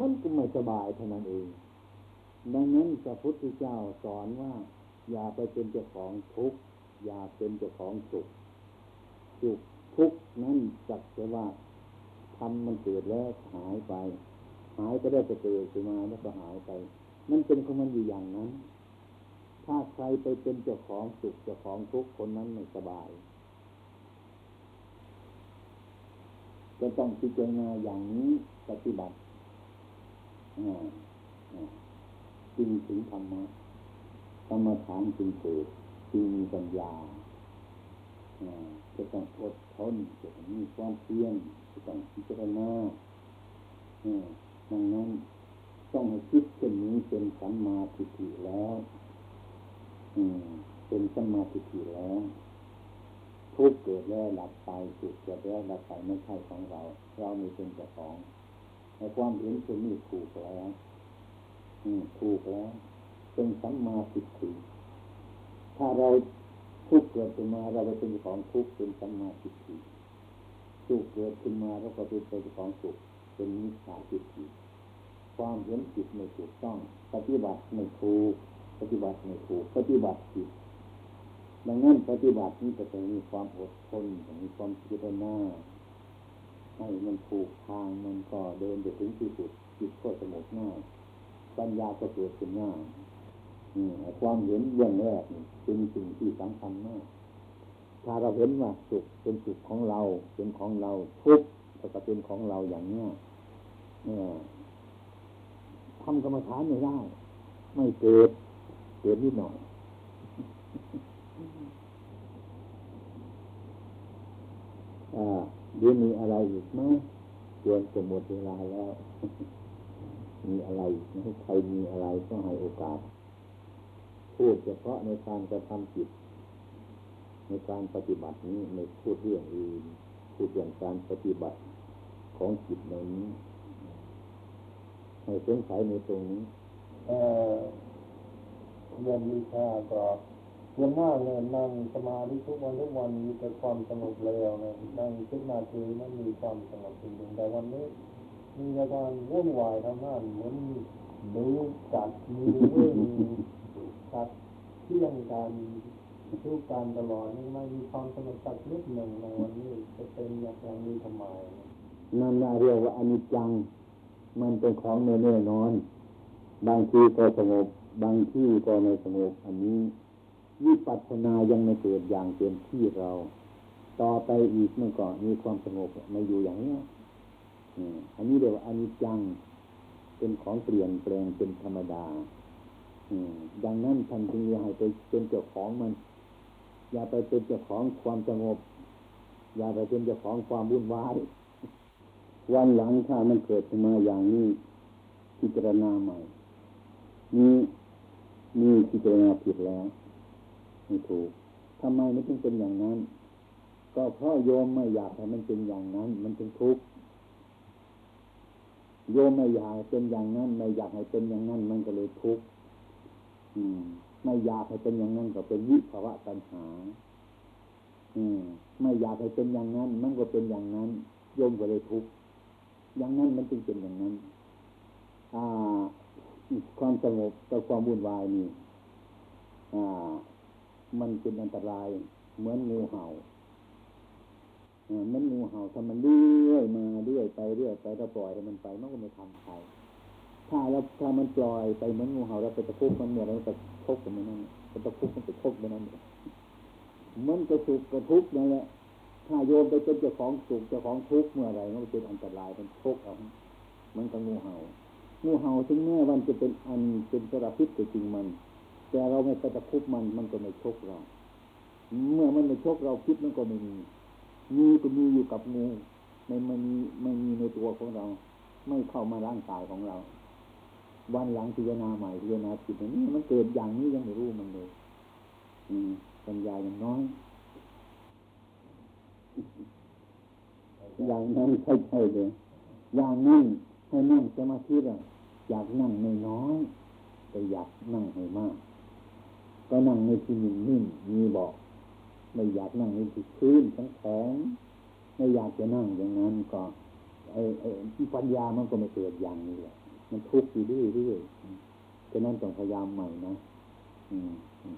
มันก็ไม่สบายเท่านั้นเอง ดังนั้นพระพุทธเจ้าสอนว่า อย่าไปเป็นเจ้าของทุกข์อย่าเป็นเจ้าของสุขสุขทุกข์นั้นจักจะว่าทำมันเกิดแล้วหายไป หายก็ได้จะเกิดขึ้นมาแล้วก็หายไป นั่นเป็นของมันอยู่อย่างนั้น ถ้าใครไปเป็นเจ้าของสุขเจ้าของทุกคนนั้นไม่สบายจะต้องพิจารณาอย่างนี้ปฏิบัติจึงถึงธรรมะธรรมฐานจึงเกิดจึงมีปัญญาจะต้องอดทนจะต้องมีความเพียรจะต้องพิจารณาดังนั้น ต้องคิดเช่นนี้เป็นสัมมาทิฏฐิแล้วเป็นสัมมาทิฏฐิแล้วทุกเกิดแล้วหลับไปสุดเกิดแล้วหลับไปไม่ใช่ของเรา เราไม่เป็นเจ้าของในความเห็นเช่นนี้ถูกแล้วถูกแล้วเป็นสัมมาทิฏฐิถ้าเราทุกเกิดขึ้นมาเราไปเป็นของทุกเป็นสัมมาทิฏฐิสุขเกิดขึ้นมาเราก็เป็นเป็นของสุขเป็นมิจฉาทิฏฐิ ความเห็นผิดไม่ถูกต้อง ปฏิบัติไม่ถูก ปฏิบัติไม่ถูก ปฏิบัติผิดดังนั้นปฏิบัตินี้จะต้องมีความอดทนมีความพิจารณาให้มันถูกทางมันก็เดินไปถึงที่สุดจิตก็สงบง่ายปัญญาก็เกิดขึ้นง่ายความเห็นเรื่องแรกเป็นสิ่งที่สำคัญมาก ถ้าเราเห็นว่าสุขเป็นสุขของเรา เป็นของเราทุกข์ก็เป็นของเราอย่างนี้เนี่ย ทำกรรมฐานไม่ได้ ไม่เกิด เกิดนิดหน่อยอ่าเดี๋ยวมีอะไรอีกไหมจวนจะหมดเวลาแล้ว มีอะไรไหมใครมีอะไรก็ให้โอกาส พูดเฉพาะในการกระทำจิต ในการปฏิบัตินี้ไม่พูดเรื่องอื่นพูดเรื่องการปฏิบัติของจิตในนี้ ให้สงสัยในตรงนี้เออเรียนวิชาก็เรียนมากเนี่ยนั่งสมาธิทุกวันทุกวันมีแต่ความสงบเร็วเนี่ยนั่งคิดนาทีนั้นมีความสงบจริงๆแต่วันนี้มีอาการวุ่นวายทำงานเหมือนดูจัดมีเรื่องตัดเที่ยงการทุกการตลอดนี่ไม่มีความสงบสักนิดหนึ่งในวันนี้จะเป็นอย่างนี้ทำไมนั่นเรียกว่าอนิจจัง มันเป็นของแน่นอน บางทีก็สงบบางที่ก็ไม่สงบอันนี้วิปัสสนายังไม่เกิดอย่างเต็มที่เรา ต่อไปอีกเมื่อก่อนมีความสงบมาอยู่อย่างนี้อันนี้เรียกว่าอนิจจังเป็นของเปลี่ยนแปลงเป็นธรรมดาดังนั้นท่านจึงอย่าให้ไปเป็นเจ้าของมัน อย่าไปเป็นเจ้าของความสงบ อย่าไปเป็นเจ้าของความวุ่นวาย วันหลังถ้ามันเกิดขึ้นมาอย่างนี้พิจารณาใหม่ นี่นี่พิจารณาผิดแล้วไม่ถูกทำไมมันจึงเป็นอย่างนั้น ก็เพราะโยมไม่อยากให้มันเป็นอย่างนั้น มันจึงทุกข์โยมไม่อยากเป็นอย่างนั้น ไม่อยากให้เป็นอย่างนั้น มันก็เลยทุกข์ไม่อยากให้เป็นอย่างนั้นก็เป็นวิภาวะตัณหา อืม ไม่อยากให้เป็นอย่างนั้น มันก็เป็นอย่างนั้น โยมก็เลยทุกข์ อย่างนั้นมันจึงเป็นอย่างนั้นอ่าความสงบกับความวุ่นวายนี่อ่ามันเป็นอันตราย เหมือนงูเห่าอ่ามันงูเห่าถ้ามันเรื่อยมาเรื่อยไปเรื่อยไปถ้าปล่อยให้มันไปมันก็ไม่ทำใครถ้าเราถ้ามันปล่อยไปเหมือนงูเห่าเราไปตะคุบมันเมื่อไรจะทุกข์กับมันนั่นมันตะคุกมันจะทุกข์ไปนั่นเองมันกระสุกกระทุกนั่นแหละ ถ้าโยมไปเป็นเจ้าของสุขเจ้าของทุกข์เมื่อไรมันเป็นอันตรายมันทุกข์เอามันก็งูเห่างูเห่าถึงแม้วันจะเป็นอันเป็นสารพิษแต่จริงมัน แต่เราไม่ไปตะคุบมันมันก็ไม่ชกเรา เมื่อมันไม่ชกเราพิษมันก็ไม่มีมีก็มีอยู่กับงูไม่ไม่มีไม่มีในตัวของเรา ไม่เข้ามาร่างกายของเรา วันหลังพิจารณาใหม่พิจารณาจิตนี้มันเกิดอย่างนี้ยังไม่รู้มันเลย อืมปัญญาย่างน้อย อย่างนั้นใช่ใช่เลย อย่างนั้นให้นั่งสมาธิอะอยากนั่งไม่น้อยแต่อยากนั่งให้มาก ก็นั่งในที่นิ่งนิ่งมีบอกไม่อยากนั่งในที่พื้นแข็งแข็งไม่อยากจะนั่งอย่างนั้นก็ไอ้ไอ้ที่ปัญญามันก็ไม่เกิดอย่างนี้แหละมันทุกข์อยู่เรื่อยเรื่อยฉะนั้นต้องพยายามใหม่นะ อืม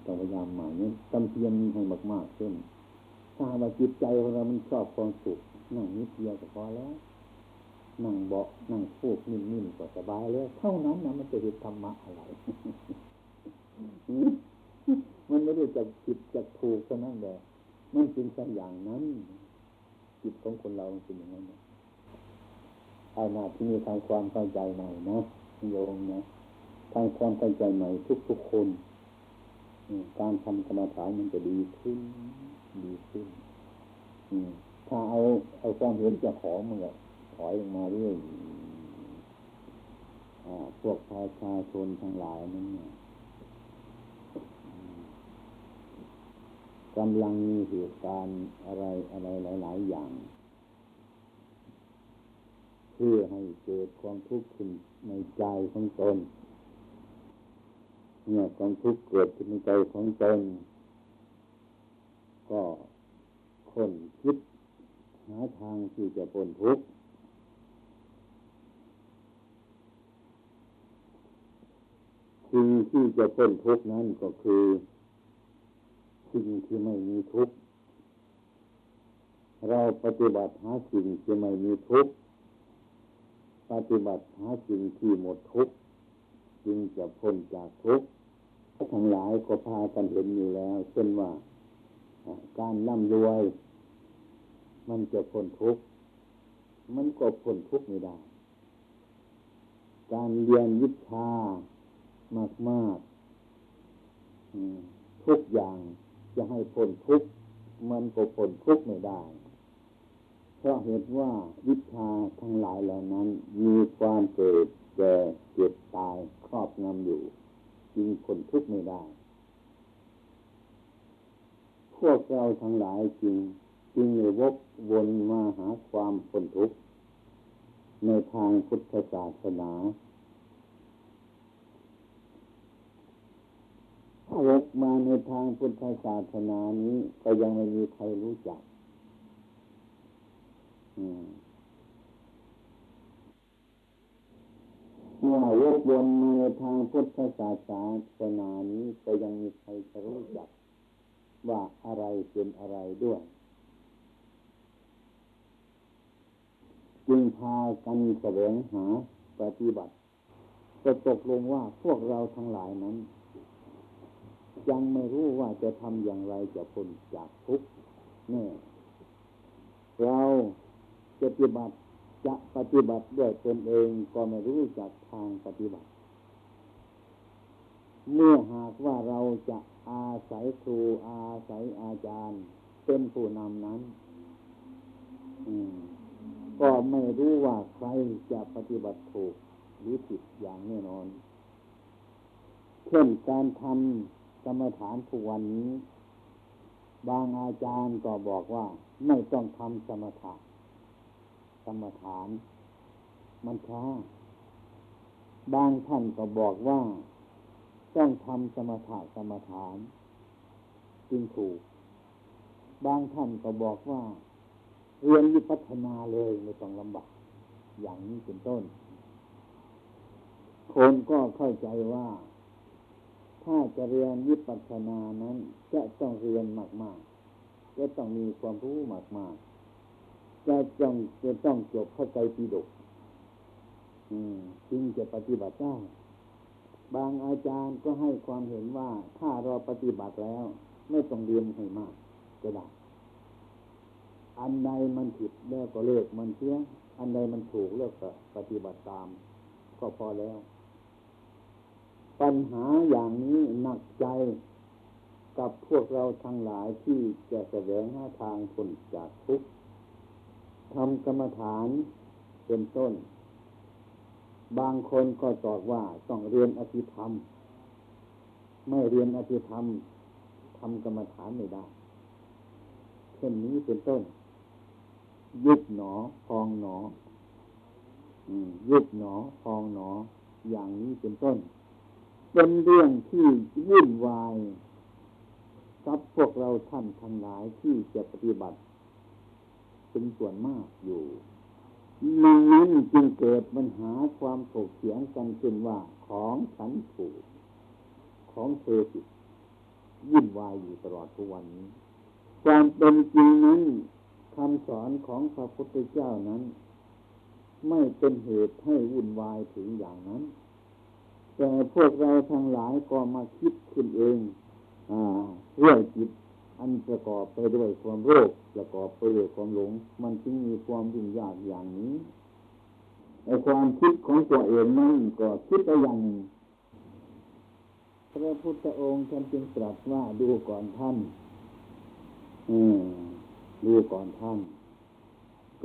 ต้องพยายามใหม่เนี่ยจำเพียรมีให้มากๆเช่น ถ้าว่าจิตใจของเรามันชอบความสุขนั่งนิดเดียวก็พอแล้วนั่งเบาะนั่งฟูกนิ่มๆก็สบายแล้วเท่านั้นนะมันจะเห็นธรรมะอะไร มันไม่ได้จะผิดจะถูกเท่านั้นแหละมันเป็นสักอย่างนั้นจิตของคนเราเป็นอย่างนั้นเอาหน้าที่มีทางความเข้าใจใหม่นะโยมนะทางความเข้าใจใหม่ทุกๆคน การทำกรรมฐานมันจะดีขึ้น ดีขึ้นถ้าเอาเอาความเห็นจะขอเมื่อถอยลงมาเรื่อยพวกประชาชนทั้งหลายนั้นเนี่ยกำลังมีเหตุการณ์อะไรอะไรหลาย ๆ อย่าง เพื่อให้เกิดความทุกข์ขึ้นในใจของตนเนี่ยความทุกข์เกิดขึ้นในใจของตน ก็คนคิดหาทางที่จะพ้นทุกข์สิ่งที่จะพ้นทุกข์นั้นก็คือสิ่งที่ไม่มีทุกข์เราปฏิบัติหาสิ่งที่ไม่มีทุกข์ปฏิบัติหาสิ่งที่หมดทุกข์จึงจะพ้นจากทุกข์ทั้งหลายก็พากันเห็นอยู่แล้ว เช่นว่า การร่ำรวย มันจะพ้นทุกข์มันก็พ้นทุกข์ไม่ได้ การเรียนวิชามากๆทุกอย่างจะให้พ้นทุกข์มันก็พ้นทุกข์ไม่ได้ เพราะเหตุว่าวิชาทั้งหลายเหล่านั้น มีความเกิดแก่เจ็บตายครอบงำอยู่จึงพ้นทุกข์ไม่ได้ พวกเราทั้งหลายจึงจึงวกวนมาหาความพ้นทุกข์ในทางพุทธศาสนาถ้าวกมาในทางพุทธศาสนานี้ ก็ยังไม่มีใครรู้จักเมื่อวกวนมาในทางพุทธศาสนานี้ก็ยังมีใครจะรู้จัก ว่าอะไรเป็นอะไรด้วย จึงพากันแสวงหาปฏิบัติจะตกลงว่าพวกเราทั้งหลายนั้น ยังไม่รู้ว่าจะทำอย่างไรจะพ้นจากทุกข์แน่เราจะปฏิบัติจะปฏิบัติด้วยตนเองก็ไม่รู้จักทางปฏิบัติ เมื่อหากว่าเราจะอาศัยครูอาศัยอาจารย์เป็นผู้นำนั้นก็ไม่รู้ว่าใครจะปฏิบัติถูกหรือผิดอย่างแน่นอน เช่นการทำกรรมฐานทุกวันนี้ บางอาจารย์ก็บอกว่า ไม่ต้องทำสมถะกรรมฐาน มันช้าบางท่านก็บอกว่า ต้องทำสมถะกรรมฐาน จึงถูก บางท่านก็บอกว่า เรียนวิปัฒนาเลยไม่ต้องลำบากอย่างนี้เป็นต้น คนก็เข้าใจว่า ถ้าจะเรียนวิปัสนานั้น จะต้องเรียนมากๆจะต้องมีความรู้มากๆจะต้องจะต้องจบเข้าใจปีดกจึงจะปฏิบัติได้ บางอาจารย์ก็ให้ความเห็นว่าถ้าเราปฏิบัติแล้ว ไม่ต้องเรียนให้มากก็ได้ อันใดมันผิดแล้วก็เลิกมันเสียอันใดมันถูกเลิกก็ปฏิบัติตาม ก็พอแล้ว ปัญหาอย่างนี้หนักใจกับพวกเราทั้งหลายที่จะแสวงหาทางพ้นจากทุกข์ทำกรรมฐานเป็นต้น บางคนก็ตอบว่าต้องเรียนอภิธรรม ไม่เรียนอภิธรรมทำกรรมฐานไม่ได้ เช่นนี้เป็นต้น ยุบหนอพองหนอยุบหนอพองหนอ อย่างนี้เป็นต้น เป็นเรื่องที่วุ่นวายกับพวกเราท่านทั้งหลายที่จะปฏิบัติ เป็นส่วนมากอยู่ นังนั้นจึงเกิดปัญหาความถกเถียงกันขึ้นว่าของฉันถูก ของเธอผิดวุ่นวายอยู่ตลอดทุกวันนี้ ความเป็นจริงนั้นคำสอนของพระพุทธเจ้านั้น ไม่เป็นเหตุให้วุ่นวายถึงอย่างนั้น แต่พวกเราทั้งหลายก็มาคิดขึ้นเองเรื่องจิต อันประกอบไปด้วยความโรคประกอบไปด้วยความหลง มันจึงมีความยุ่งยากอย่างนี้ไอความคิดของตัวเองนั้นก็คิดไปอย่างหนึ่งพระพุทธองค์ท่านจึงตรัสว่าดูก่อนท่าน อืมดูก่อนท่าน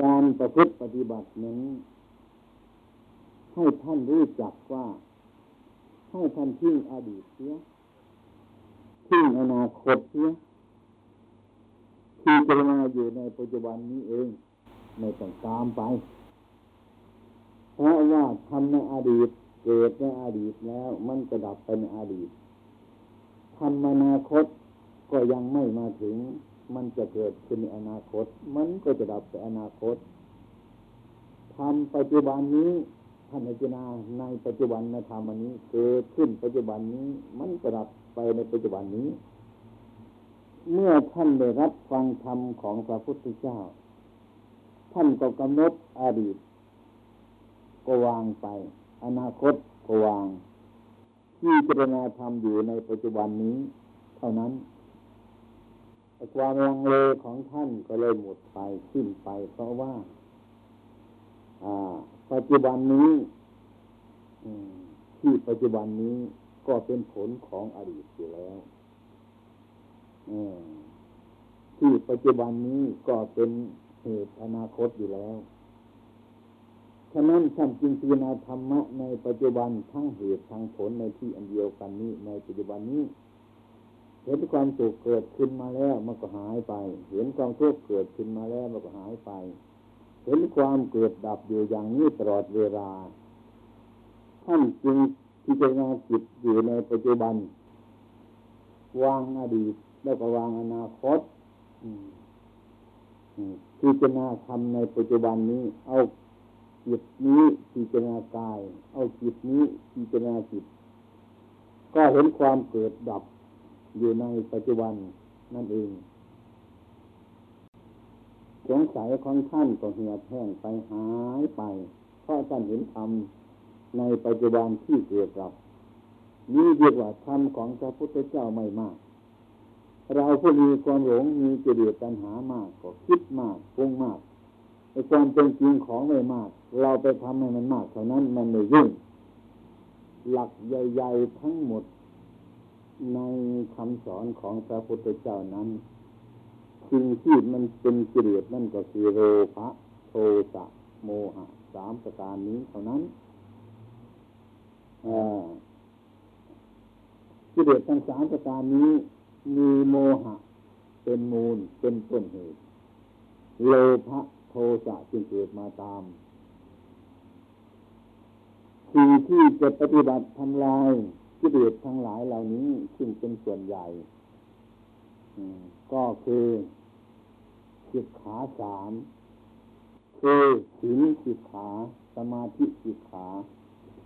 การประพฤติปฏิบัตินั้น ให้ท่านรู้จักว่า ให้ท่านทิ้งอดีตเสียทิ้งอนาคตเสีย ที่จะมาอยู่ในปัจจุบันนี้เอง ไม่ต้องตามไป เพราะว่าทำในอดีต เกิดในอดีตแล้ว มันก็ดับไปในอดีตทำอนาคตก็ยังไม่มาถึง มันจะเกิดขึ้นในอนาคต มันก็จะดับไปอนาคตทำปัจจุบันนี้ท่านอาจารย์ในปัจจุบันในธรรมนี้ เกิดขึ้นปัจจุบันนี้ มันก็ดับไปในปัจจุบันนี้ เมื่อท่านได้รับฟังธรรมของพระพุทธเจ้า ท่านก็กำหนดอดีต ก็วางไป อนาคตก็วางที่เจรณาธรรมอยู่ในปัจจุบันนี้ เท่านั้นความลังเลของท่านก็เลยหมดไปสิ้นไป เพราะว่าปัจจุบันนี้ที่ปัจจุบันนี้ก็เป็นผลของอดีตอยู่แล้ว ที่ปัจจุบันนี้ก็เป็นเหตุอนาคตอยู่แล้ว ฉะนั้นท่านจึงพิจารณาธรรมะในปัจจุบันทั้งเหตุทั้งผลในที่อันเดียวกันนี้ในปัจจุบันนี้เห็นความสุขเกิดขึ้นมาแล้วมันก็หายไป เห็นความทุกข์เกิดขึ้นมาแล้วมันก็หายไป เห็นความเกิดดับอยู่อย่างนี้ตลอดเวลา ท่านจึงพิจารณาจิตอยู่ในปัจจุบัน วางอดีต แล้วก็วางอนาคตพิจารณาทำในปัจจุบันนี้ เอาจิตนี้พิจารณากาย เอาจิตนี้พิจารณาจิต ก็เห็นความเกิดดับอยู่ในปัจจุบันนั่นเองสงสัยของท่านก็เหี่ยแห้งไปหายไป เพราะท่านเห็นธรรมในปัจจุบันที่เกิดดับ นี่เรียกว่าธรรมของพระพุทธเจ้าไม่มาก เราผู้มีความหลงมีจิเลสตัณหามากก็คิดมากปรุงมากไอ้ความเป็นจริงของไม่มาก เราไปทำให้มันมากเท่านั้นมันไม่ยุ่งหลักใหญ่ ๆ ทั้งหมดในคำสอนของพระพุทธเจ้านั้นสิ่งที่มันเป็นกิเลสนั่นก็คือโลภะโทสะโมหะสามประการนี้เท่านั้นกิเลสทั้งสามประการนี้ มีโมหะ เป็นมูลเป็นต้นเหตุโลภะโทสะจึงเกิดมาตามสิ่งที่จะปฏิบัติทำลายกิเลสทั้งหลายเหล่านี้ซึ่งเป็นส่วนใหญ่ก็คือสิกขาสามคือศีลสิกขาสมาธิสิกขา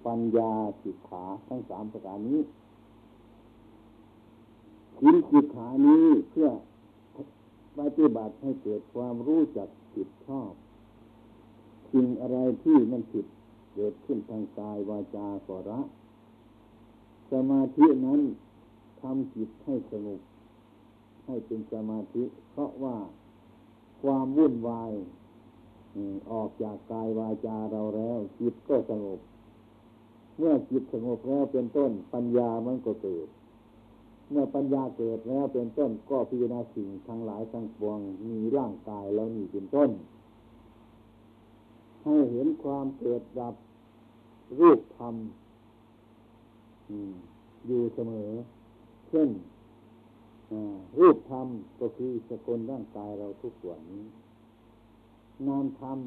ปัญญาสิกขาทั้งสามประการนี้ ศีลสิกขานี้เพื่อปฏิบัติให้เกิดความรู้จักผิดชอบสิ่งอะไรที่มันผิดเกิดขึ้นทางกายวาจาก็ละสมาธินั้นทำจิตให้สงบให้เป็นสมาธิ เพราะว่าความวุ่นวายออกจากกายวาจาเราแล้ว จิตก็สงบ เมื่อจิตสงบแล้วเป็นต้นปัญญามันก็เกิด เมื่อปัญญาเกิดแล้วเป็นต้นก็พิจารณาสิ่งทั้งหลายทั้งปวงมีร่างกายแล้วนี่เป็นต้น ให้เห็นความเกิดดับรูปธรรมอยู่เสมอ เช่นรูปธรรมก็คือสกลร่างกายเราทุกส่วนนี้ นามธรรม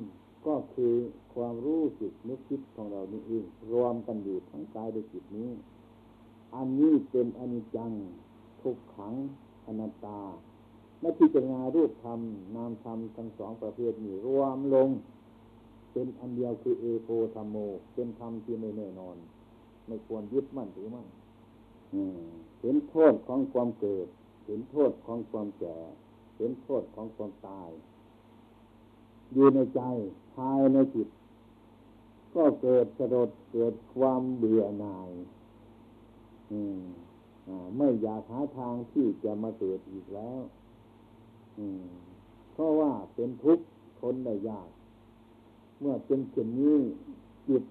ก็คือความรู้สึกนึกคิดของเรานี่เองรวมกันอยู่ทั้งกายด้วยจิตนี้ อันนี้เป็นอนิจจังทุกขังอนัตตาและพิจารณารูปธรรมนามธรรมทั้งสองประเภทนี้รวมลง เป็นอันเดียวคือเอโกธรรมโม เป็นธรรมที่ไม่แน่นอน ไม่ควรยึดมั่นถือมั่นเห็นโทษของความเกิด เห็นโทษของความแก่ เห็นโทษของความตาย อยู่ในใจภายในจิต ก็เกิดสะดดเกิดความเบื่อหน่าย อืมไม่อยากหาทางที่จะมาเกิดอีกแล้ว อืมเพราะว่าเป็นทุกข์ทนได้ยาก เมื่อเป็นเช่นนี้จิต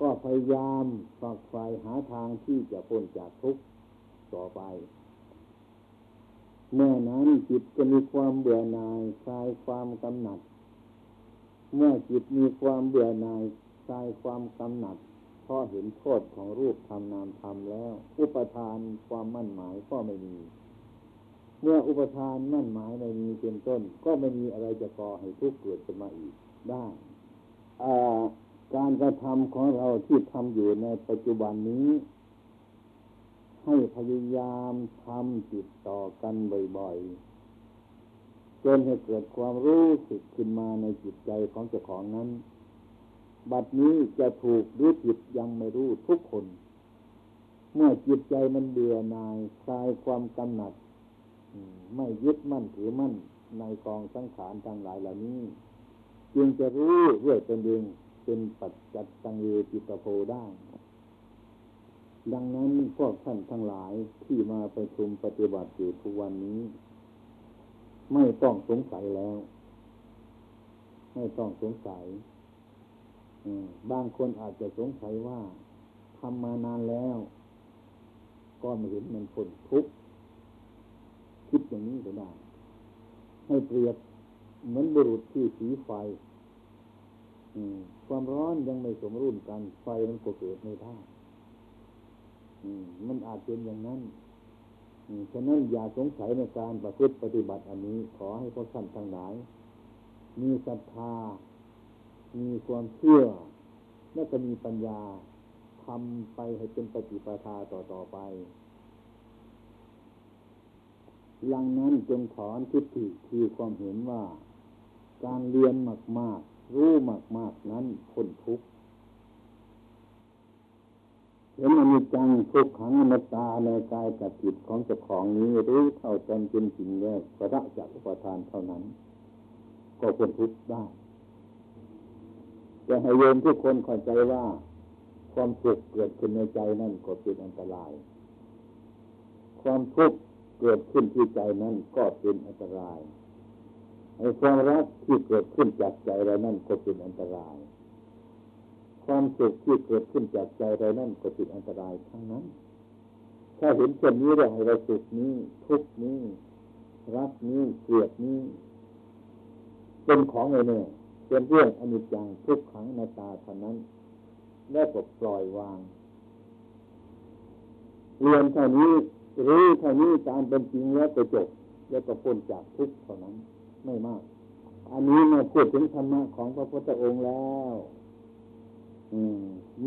ก็พยายามฝักใฝ่หาทางที่จะพ้นจากทุกข์ต่อไป เมื่อนั้นจิตจะมีความเบื่อหน่ายคลายความกำหนัด เมื่อจิตมีความเบื่อหน่ายคลายความกำหนัด ราะเห็นโทษของรูปธรรมนามธรรมแล้ว อุปทานความมั่นหมายก็ไม่มี เมื่ออุปทานมั่นหมายไม่มีเป็นต้น ก็ไม่มีอะไรจะก่อให้ทุกข์เกิดขึ้นมาอีกได้การกระทำของเราที่ทำอยู่ในปัจจุบันนี้ ให้พยายามทำติดต่อกันบ่อยๆจนให้เกิดความรู้สึกขึ้นมาในจิตใจของเจ้าของนั้น บัดนี้จะถูกหรือผิดยังไม่รู้ทุกคน เมื่อจิตใจมันเบื่อหน่ายคลายความกำหนัดไม่ยึดมั่นถือมั่นในกองสังขารทั้งหลายเหล่านี้ จึงจะรู้เรื่อยเป็นเองเป็นปัจจัตตังเวจิตโพได้ ดังนั้นพวกท่านทั้งหลายที่มาไปชุมปฏิบัติอยู่ทุกวันนี้ ไม่ต้องสงสัยแล้ว ไม่ต้องสงสัย บางคนอาจจะสงสัยว่าทำมานานแล้ว ก็ไม่เห็นมันผลทุกข์คิดอย่างนี้ก็ได้ ให้เปรียบเหมือนบุรุษที่สีไฟความร้อนยังไม่สมรุ่นกัน ไฟมันก็เกิดไม่ได้มันอาจเป็นอย่างนั้นฉะนั้นอย่าสงสัยในการประพฤติปฏิบัติอันนี้ ขอให้พวกท่านทั้งหลาย มีศรัทธา มีความเชื่อ และก็มีปัญญาทำไปให้เป็นปฏิปทาต่อต่อไปหลังนั้นจงถอนทิฏฐิคือความเห็นว่า การเรียนมาก ๆ รู้มาก ๆ นั้นพ้นทุกข์เห็นอนิจจังทุกขังอนัตตาในกายกับจิตของเจ้าของนี้รู้เท่าจนเป็นจริงแล้วกระจากอุปทานเท่านั้น ก็พ้นทุกข์ได้ จะให้โยมทุกคนเข้าใจว่า ความสุขเกิดขึ้นในใจนั่นก็เป็นอันตราย ความทุกข์เกิดขึ้นที่ใจนั่นก็เป็นอันตรายไอ้ความรักที่เกิดขึ้นจากใจเรานั่นก็เป็นอันตราย ความสุขที่เกิดขึ้นจากใจเรานั่นก็เป็นอันตรายทั้งนั้น ถ้าเห็นเช่นนี้เราให้เราสุขนี้ทุกนี้ รักนี้เกลียดนี้เป็นของอะไงเนี่ย เป็นเรื่องอนิจจังทุกขังในตาเท่านั้น แล้วก็ปล่อยวางเรียนเท่านี้รู้เท่านี้ตามเป็นจริงแล้วก็จบ แล้วก็พ้นจากทุกเท่านั้น ไม่มาก อันนี้มาพูดถึงธรรมะของพระพุทธองค์แล้ว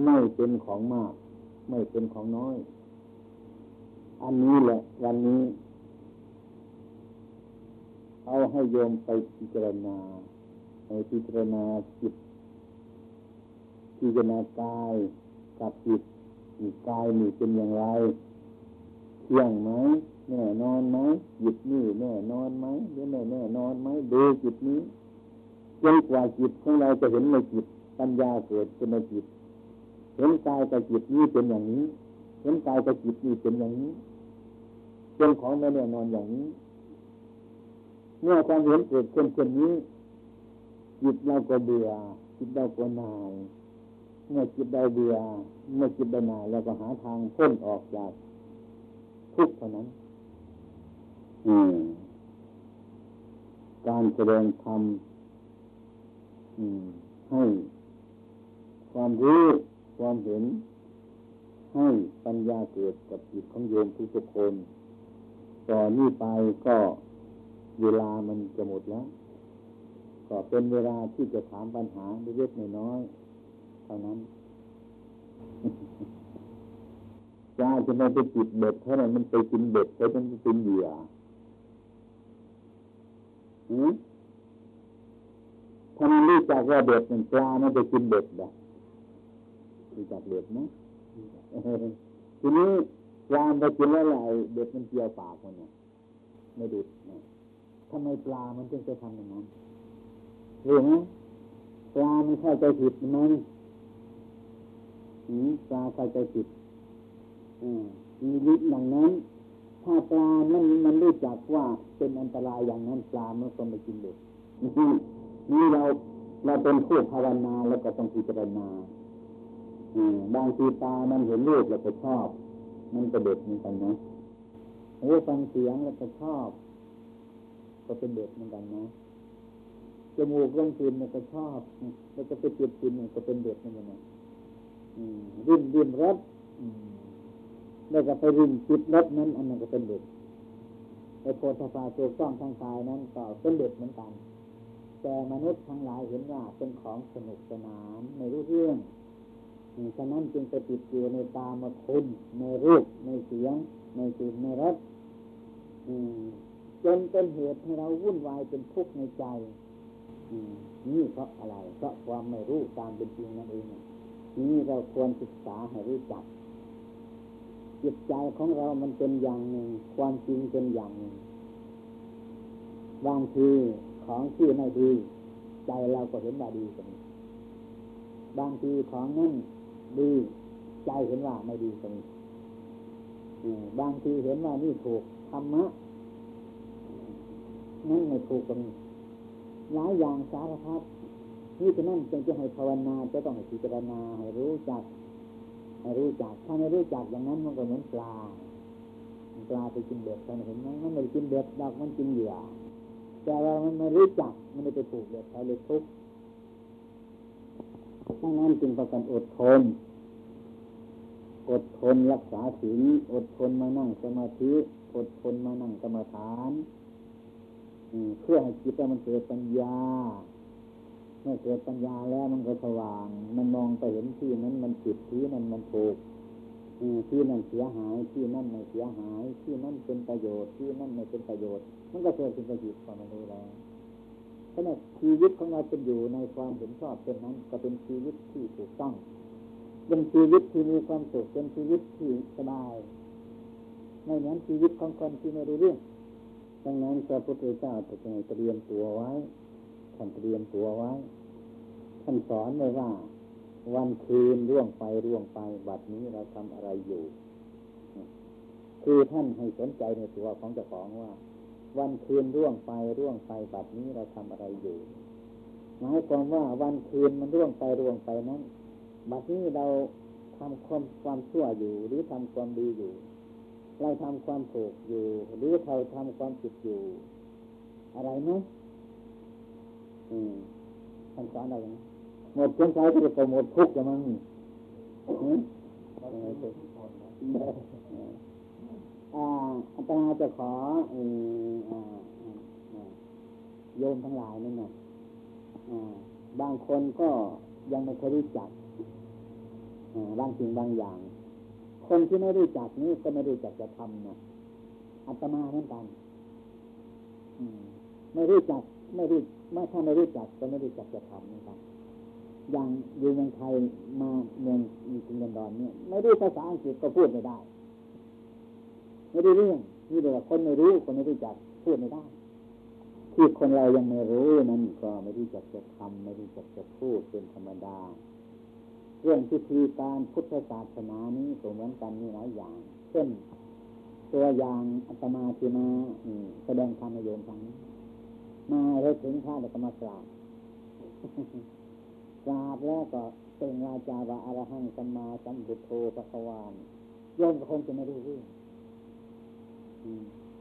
ไม่เป็นของมาก ไม่เป็นของน้อย อันนี้แหละ วันนี้ เอาให้โยมไปพิจารณา ไปพิจารณาจิตพิจารณากายกับจิตมีกายมีเป็นอย่างไรเที่ยงไหมแน่นอนไหมจิตนี่แน่นอนไหมหรือแน่แน่นอนไหมดูจิตนี้จนกว่าจิตของเราจะเห็นในจิตปัญญาเกิดขึ้นในจิต เห็นกายกับจิตนี้เป็นอย่างนี้ เห็นกายกับจิตนี่เป็นอย่างนี้เป็นของไม่แน่นอนอย่างนี้เมื่อความเห็นเกิดขึ้นเช่นนี้ จิตเราก็เบื่อจิตเราก็นาย เมื่อจิตเราเบื่อเมื่อจิตเรานายเราก็หาทางพ้นออกจากทุกข์เท่านั้นอืมการแสดงธรรมให้ความรู้ความเห็น ให้ปัญญาเกิดกับจิตของโยมทุกๆคน ต่อนนี้ไปก็เวลามันจะหมดแล้ว ก็เป็นเวลาที่จะถามปัญหาเล็กๆน้อยๆเท่านั้นจาจะไม่ไปจิตเบ็ดเท่านั้นมันไปกินเบ็ดเพราะมันเป็นเหยื่อถ้ามันรู้จักว่าเบ็ดมันปลามันไปกินเบ็ดแบบรู้จักเบ็ดไหมทีนี้ปลาไปกินแล้วไรเบ็ดมันเกี่ยวปากมันเนี่ยไม่ดุดนะทำไมปลามันจึงจะทำอย่างนั้น รู้ไหมปลามันเข้าใจผิดมันปลาเข้าใจผิดมีวิตอย่างนั้น ถ้าปลามันมันรู้จักว่าเป็นอันตรายอย่างนั้นปลามันก็ไม่กินเด็ดนี่เราเราเป็นผู้ภาวนาแล้วก็ต้องพิจารณาบางทีตามันเห็นรูปแล้วก็ชอบ มันก็เด็ดเหมือนกันนะหูฟังเสียงแล้วก็ชอบ ก็เป็นเด็ดเหมือนกันนะ จมูกร่องกินแล้วก็ชอบแล้วก็ไปจิบกินมันก็เป็นเด็ดเหมือนกันนะริมริมรสแล้วก็ไปริมจิตรสนั้น อันนั้นก็เป็นเด็ดไอ้โพธาภาตัวกล้องทางกายนั้นก็เป็นเด็ดเหมือนกัน แต่มนุษย์ทั้งหลายเห็นว่าเป็นของสนุกสนานไม่รู้เรื่องฉะนั้นจึงไปติดอยู่ในตามาคุณในรูปในเสียง ในสิ่งในรสจนเป็นเหตุให้เราวุ่นวายเป็นทุกข์ในใจ นี่เพราะอะไรเพราะความไม่รู้ตามเป็นจริงนั่นเองนี่เราควรศึกษาให้รู้จักจิตใจของเรามันเป็นอย่างหนึ่ง ความจริงเป็นอย่างหนึ่งบางทีของที่ไม่ดี ใจเราก็เห็นว่าดีกันบางทีของนั้นดี ใจเห็นว่าไม่ดีก็มีบางทีเห็นว่านี่ถูกธรรมะนั่นไม่ถูกก็มี หลายอย่างสารพัดนี่จะนั่นจึงจะให้ภาวนาจะต้องให้พิจารณาให้รู้จักให้รู้จัก ถ้าไม่รู้จักอย่างนั้นมันก็เหมือนปลาปลาไปกินเบ็ดท่านเห็นไหมมันไม่กินเบ็ดดอกมันกินเหยื่อแต่ว่ามันไม่รู้จักมันไม่ไปถูกเบ็ดเขาเลยทุกข์ดังนั้นจึงประกันอดทนอดทนรักษาศีลอดทนมานั่งสมาธิอดทนมานั่งกรรมฐาน เพื่อให้จิตมันเกิดปัญญา เมื่อเกิดปัญญาแล้วมันก็สว่าง มันมองไปเห็นที่นั้นมันผิดที่นั้นมันถูกที่นั่นเสียหายที่นั่นไม่เสียหาย ที่นั่นเป็นประโยชน์ที่นั่นไม่เป็นประโยชน์ มันก็เกิดเป็นประโยชน์ความรู้แล้วขณะชีวิตของเราเป็นอยู่ในความเห็นชอบเป็นนั้น ก็เป็นชีวิตที่ถูกต้องเป็นชีวิตที่มีความสุขเป็นชีวิตที่สบายไม่เหมือนชีวิตของคนที่ไม่รู้เรื่อง ดังนั้นพระพุทธเจ้าจะเตรียมตัวไว้ ท่านเตรียมตัวไว้ ท่านสอนไว้ว่า วันคืนร่วงไปร่วงไปบัดนี้เราทำอะไรอยู่ คือท่านให้สนใจในตัวของเจ้าของว่า วันคืนร่วงไปร่วงไปบัดนี้เราทำอะไรอยู่ หมายความว่าวันคืนมันร่วงไปร่วงไปนั้นบัดนี้เราทำความความชั่วอยู่หรือทำความดีอยู่ เราทำความถูกอยู่ หรือเราทำความผิดอยู่ อะไรไหมอืมท่านสอนอะไรหมดสงสัยก็จะหมดทุกข์จะมั้งอ่าอาจารย์จะขอโยมทั้งหลายนั่นน่ะบางคนก็ยังไม่เคยรู้จักบางสิ่งบางอย่าง คนที่ไม่รู้จักนี้ก็ไม่รู้จักจะทำนะอัตมาเหมือนกันไม่รู้จักไม่รู้ไม่ถ้าไม่รู้จักก็ไม่รู้จักจะทำเหมือนกันอย่างอยู่เมืองไทยมาเมืองมีกรุงลอนดอนเนี่ย ไม่รู้ภาษาอังกฤษก็พูดไม่ได้ ไม่ได้เรื่องนี่เลยคนไม่รู้คนไม่รู้จักพูดไม่ได้ที่คนเรายังไม่รู้นั้นก็ไม่รู้จักจะทำไม่รู้จักจะพูดเป็นธรรมดา เรื่องพิธีการพุทธศาสนานี้ก็เหมือนกันมีหลายอย่าง เช่น ตัวอย่างอาตมาที่มาแสดงธรรมโยมทางนี้มาเลยถึงพระแล้วก็มากราบกราบแล้วก็เป่งวาจาว่าอรหังสัมมาสัมพุทโธพระควานโยมก็คงจะไม่รู้เรื่อง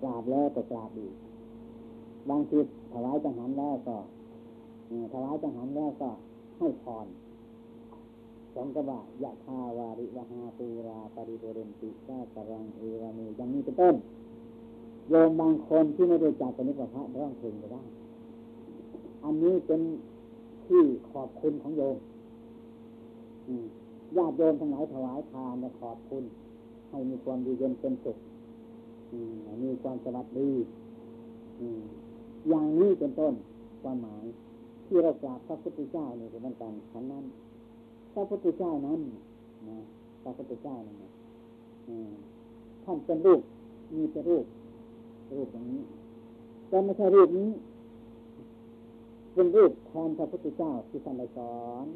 กราบแล้วก็กราบอีกบางทีถวายจังหันแล้วก็ถวายจังหันแล้วก็ให้พร สองกว่ายะทาวาริวหาปูราปริโภเรนติสากรังเอวามีอย่างนี้เป็นต้นโยมบางคนที่ไม่ได้จักกันนึกว่าพระร้องเพลงก็ได้ อันนี้เป็นที่ขอบคุณของโยมญาติโยมทั้งหลายถวายทานและขอบคุณ ให้มีความดีเย็นเป็นสุขมีความสวัสดีอย่างนี้เป็นต้นความหมาย ที่เรากราบพระพุทธเจ้าเนี่ยเป็นการฉันนั้น พระพุทธเจ้านั้นนะพระพุทธเจ้านั้นท่านเป็นรูปมีแต่รูปรูปอย่างนี้แต่ไม่ใช่รูปนี้ เป็นรูปแทนพระพุทธเจ้าที่ท่านได้สอน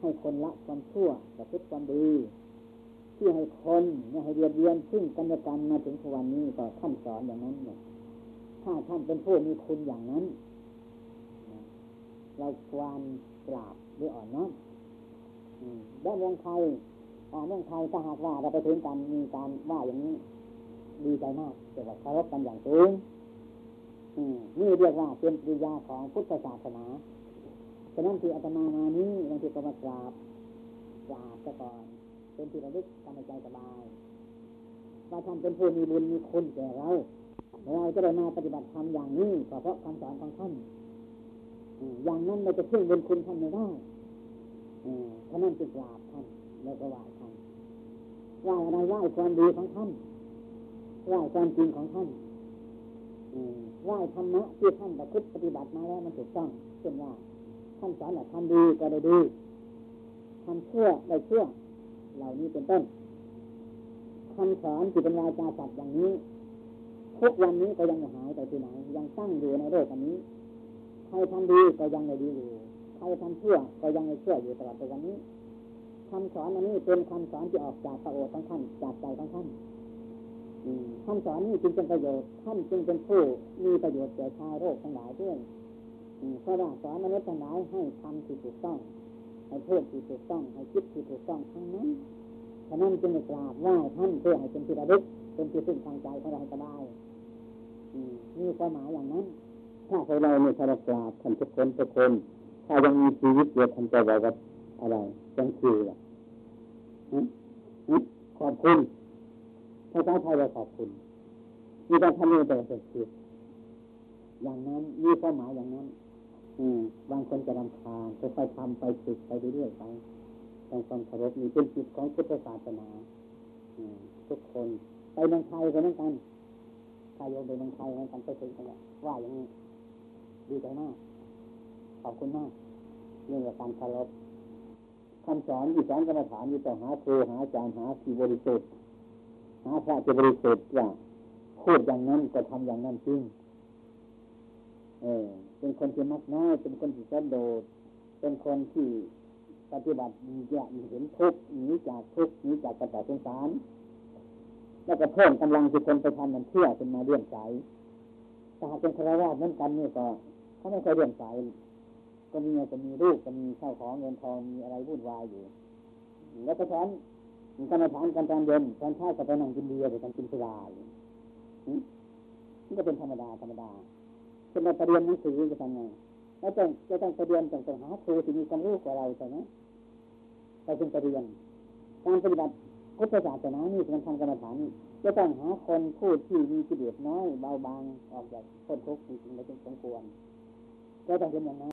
ให้คนละความชั่วประพฤติความดีที่ให้คนไม่ให้เบียดเบียนซึ่งกันและกันมาถึงทุกวันนี้ก็ท่านสอนอย่างนั้นเนี่ยถ้าท่านเป็นผู้มีคุณอย่างนั้น เราควรกราบหรืออ่อนน้อม อืมและเมืองไทยอ่เมืองไทยถ้าหากว่าเราไปถึงกันมีการว่าอย่างนี้ ดีใจมากเรียกว่าเคารพกันอย่างสูงอืมนี่เรียกว่าเป็นปริยาของพุทธศาสนาฉะนั้นที่อาตมามานี้บางทีก็มากราบกราบซะก่อนเป็นที่ระลึกทำให้ใจสบายว่าท่านเป็นผู้มีบุญมีคุณแก่เราเราจะได้มาปฏิบัติธรรมอย่างนี้เพราะคำสอนของท่านอย่างนั้นเราจะเพึ่งบุญคุณท่านไม่ได้ อืมฉะนั้นจึงกราบท่านแล้วก็ไหว้ท่านไหว้อะไรไหว้ความดีของท่านไหว้ความจริงของท่านไหว้ธรรมะที่ท่านประพฤติปฏิบัติมาแล้วมันถูกต้องเช่นว่าท่านสอนว่าทำดีก็ได้ดีทำชั่วได้ชั่วเหล่านี้เป็นต้นคำสอนที่เป็นวาจาสัตว์อย่างนี้ทุกวันนี้ก็ยังม่หายไปที่ไหนยังตั้งอยู่ในโลกอันนี้ใครทำดีก็ยังได้ดีอยู่ ทำชั่วก็ยังได้ชั่วอยู่ตลอดไปวันนี้คำสอนอันนี้เป็นคำสอนที่ออกจากพระโอษฐ์ของท่านจากใจของท่านอืมคำสอนนี้จึงเป็นประโยชน์ท่านจึงเป็นผู้มีประโยชน์แก่ชาวโลกทั้งหลายด้วยอืมเพราะว่าสอนมนุษย์ทั้งหลายให้ทำที่ถูกต้องให้พูดที่ถูกต้องให้คิดที่ถูกต้องทั้งนั้นฉะนั้นจึงได้กราบไหว้ท่านเพื่อให้เป็นที่ระลึกเป็นที่พึ่งทางใจของเราให้สบายอืมมีความหมายอย่างนั้น ถ้าพวกเราเนี่ยถ้าเรากราบท่านทุกคนทุกคน ถ้ายังมีชีวิตอยู่ท่านจะบอกว่าอะไรจังคือล่ะขอบคุณภาษาไทยเราขอบคุณมีการทำให้เป็นเป็นคืออย่างนั้นมีความหมายอย่างนั้น อืมบางคนจะรำคาญค่อยๆทำไปฝึกไปเรื่อยๆไปต้องความเคารพนี่เป็นจิตของพุทธศาสนาอืมทุกคนไปเมืองไทยก็เหมือนกันถ้าโยมไปเมืองไทยเหมือนกันไปถึงกันแหละว่าอย่างนี้ดีใจมาก อบคุณมากเรื่องการคารพคำสอนที่สอนกรรมฐานอยู่ต้อหาครูหาอาจารย์หาที่บริสุทธิ์หาพระที่บริสุทธิ์ว่าพูดอย่างนั้นก็ทำอย่างนั้นจริงเออเป็นคนที่มักน้อยเป็นคนที่สันโดษเป็นคนที่ปฏิบัติดีแยะเห็นทุกข์หนีจากทุกข์หนีจากกระแสสงสาร แล้วก็เพิ่มกำลังที่คนไปทำมันเชื่อเป็นมาเลื่อมใสถ้าหากเป็นคารวะเหมือนกันนี่ก็เขาไม่เคยเลื่อมใส ก็มีจะมีลูกก็มีข้าวของเงินทองมีอะไรวุ่นวายอยู่ แล้วก็ฉันมีกรรมฐานกันตอนเย็นตอนเช้าก็ไปนั่งกินเบียร์หรือกันกินสุราอยู่นี่ก็เป็นธรรมดาธรรมดาเป็นเราเรียนหนังสือจะทำไงแล้วต้องจะต้องเรียนต้องหาครูที่มีความรู้กว่าเราใช่ไหมเราจึงเรียนการปฏิบัติพุทธศาสนานี่การทำกรรมฐานนี่จะต้องหาคนผู้ที่มีกิเลสน้อยเบาบางออกจากพ้นทุกข์จริงๆและจึงสมควรก็ต้องเป็นอย่างนั้น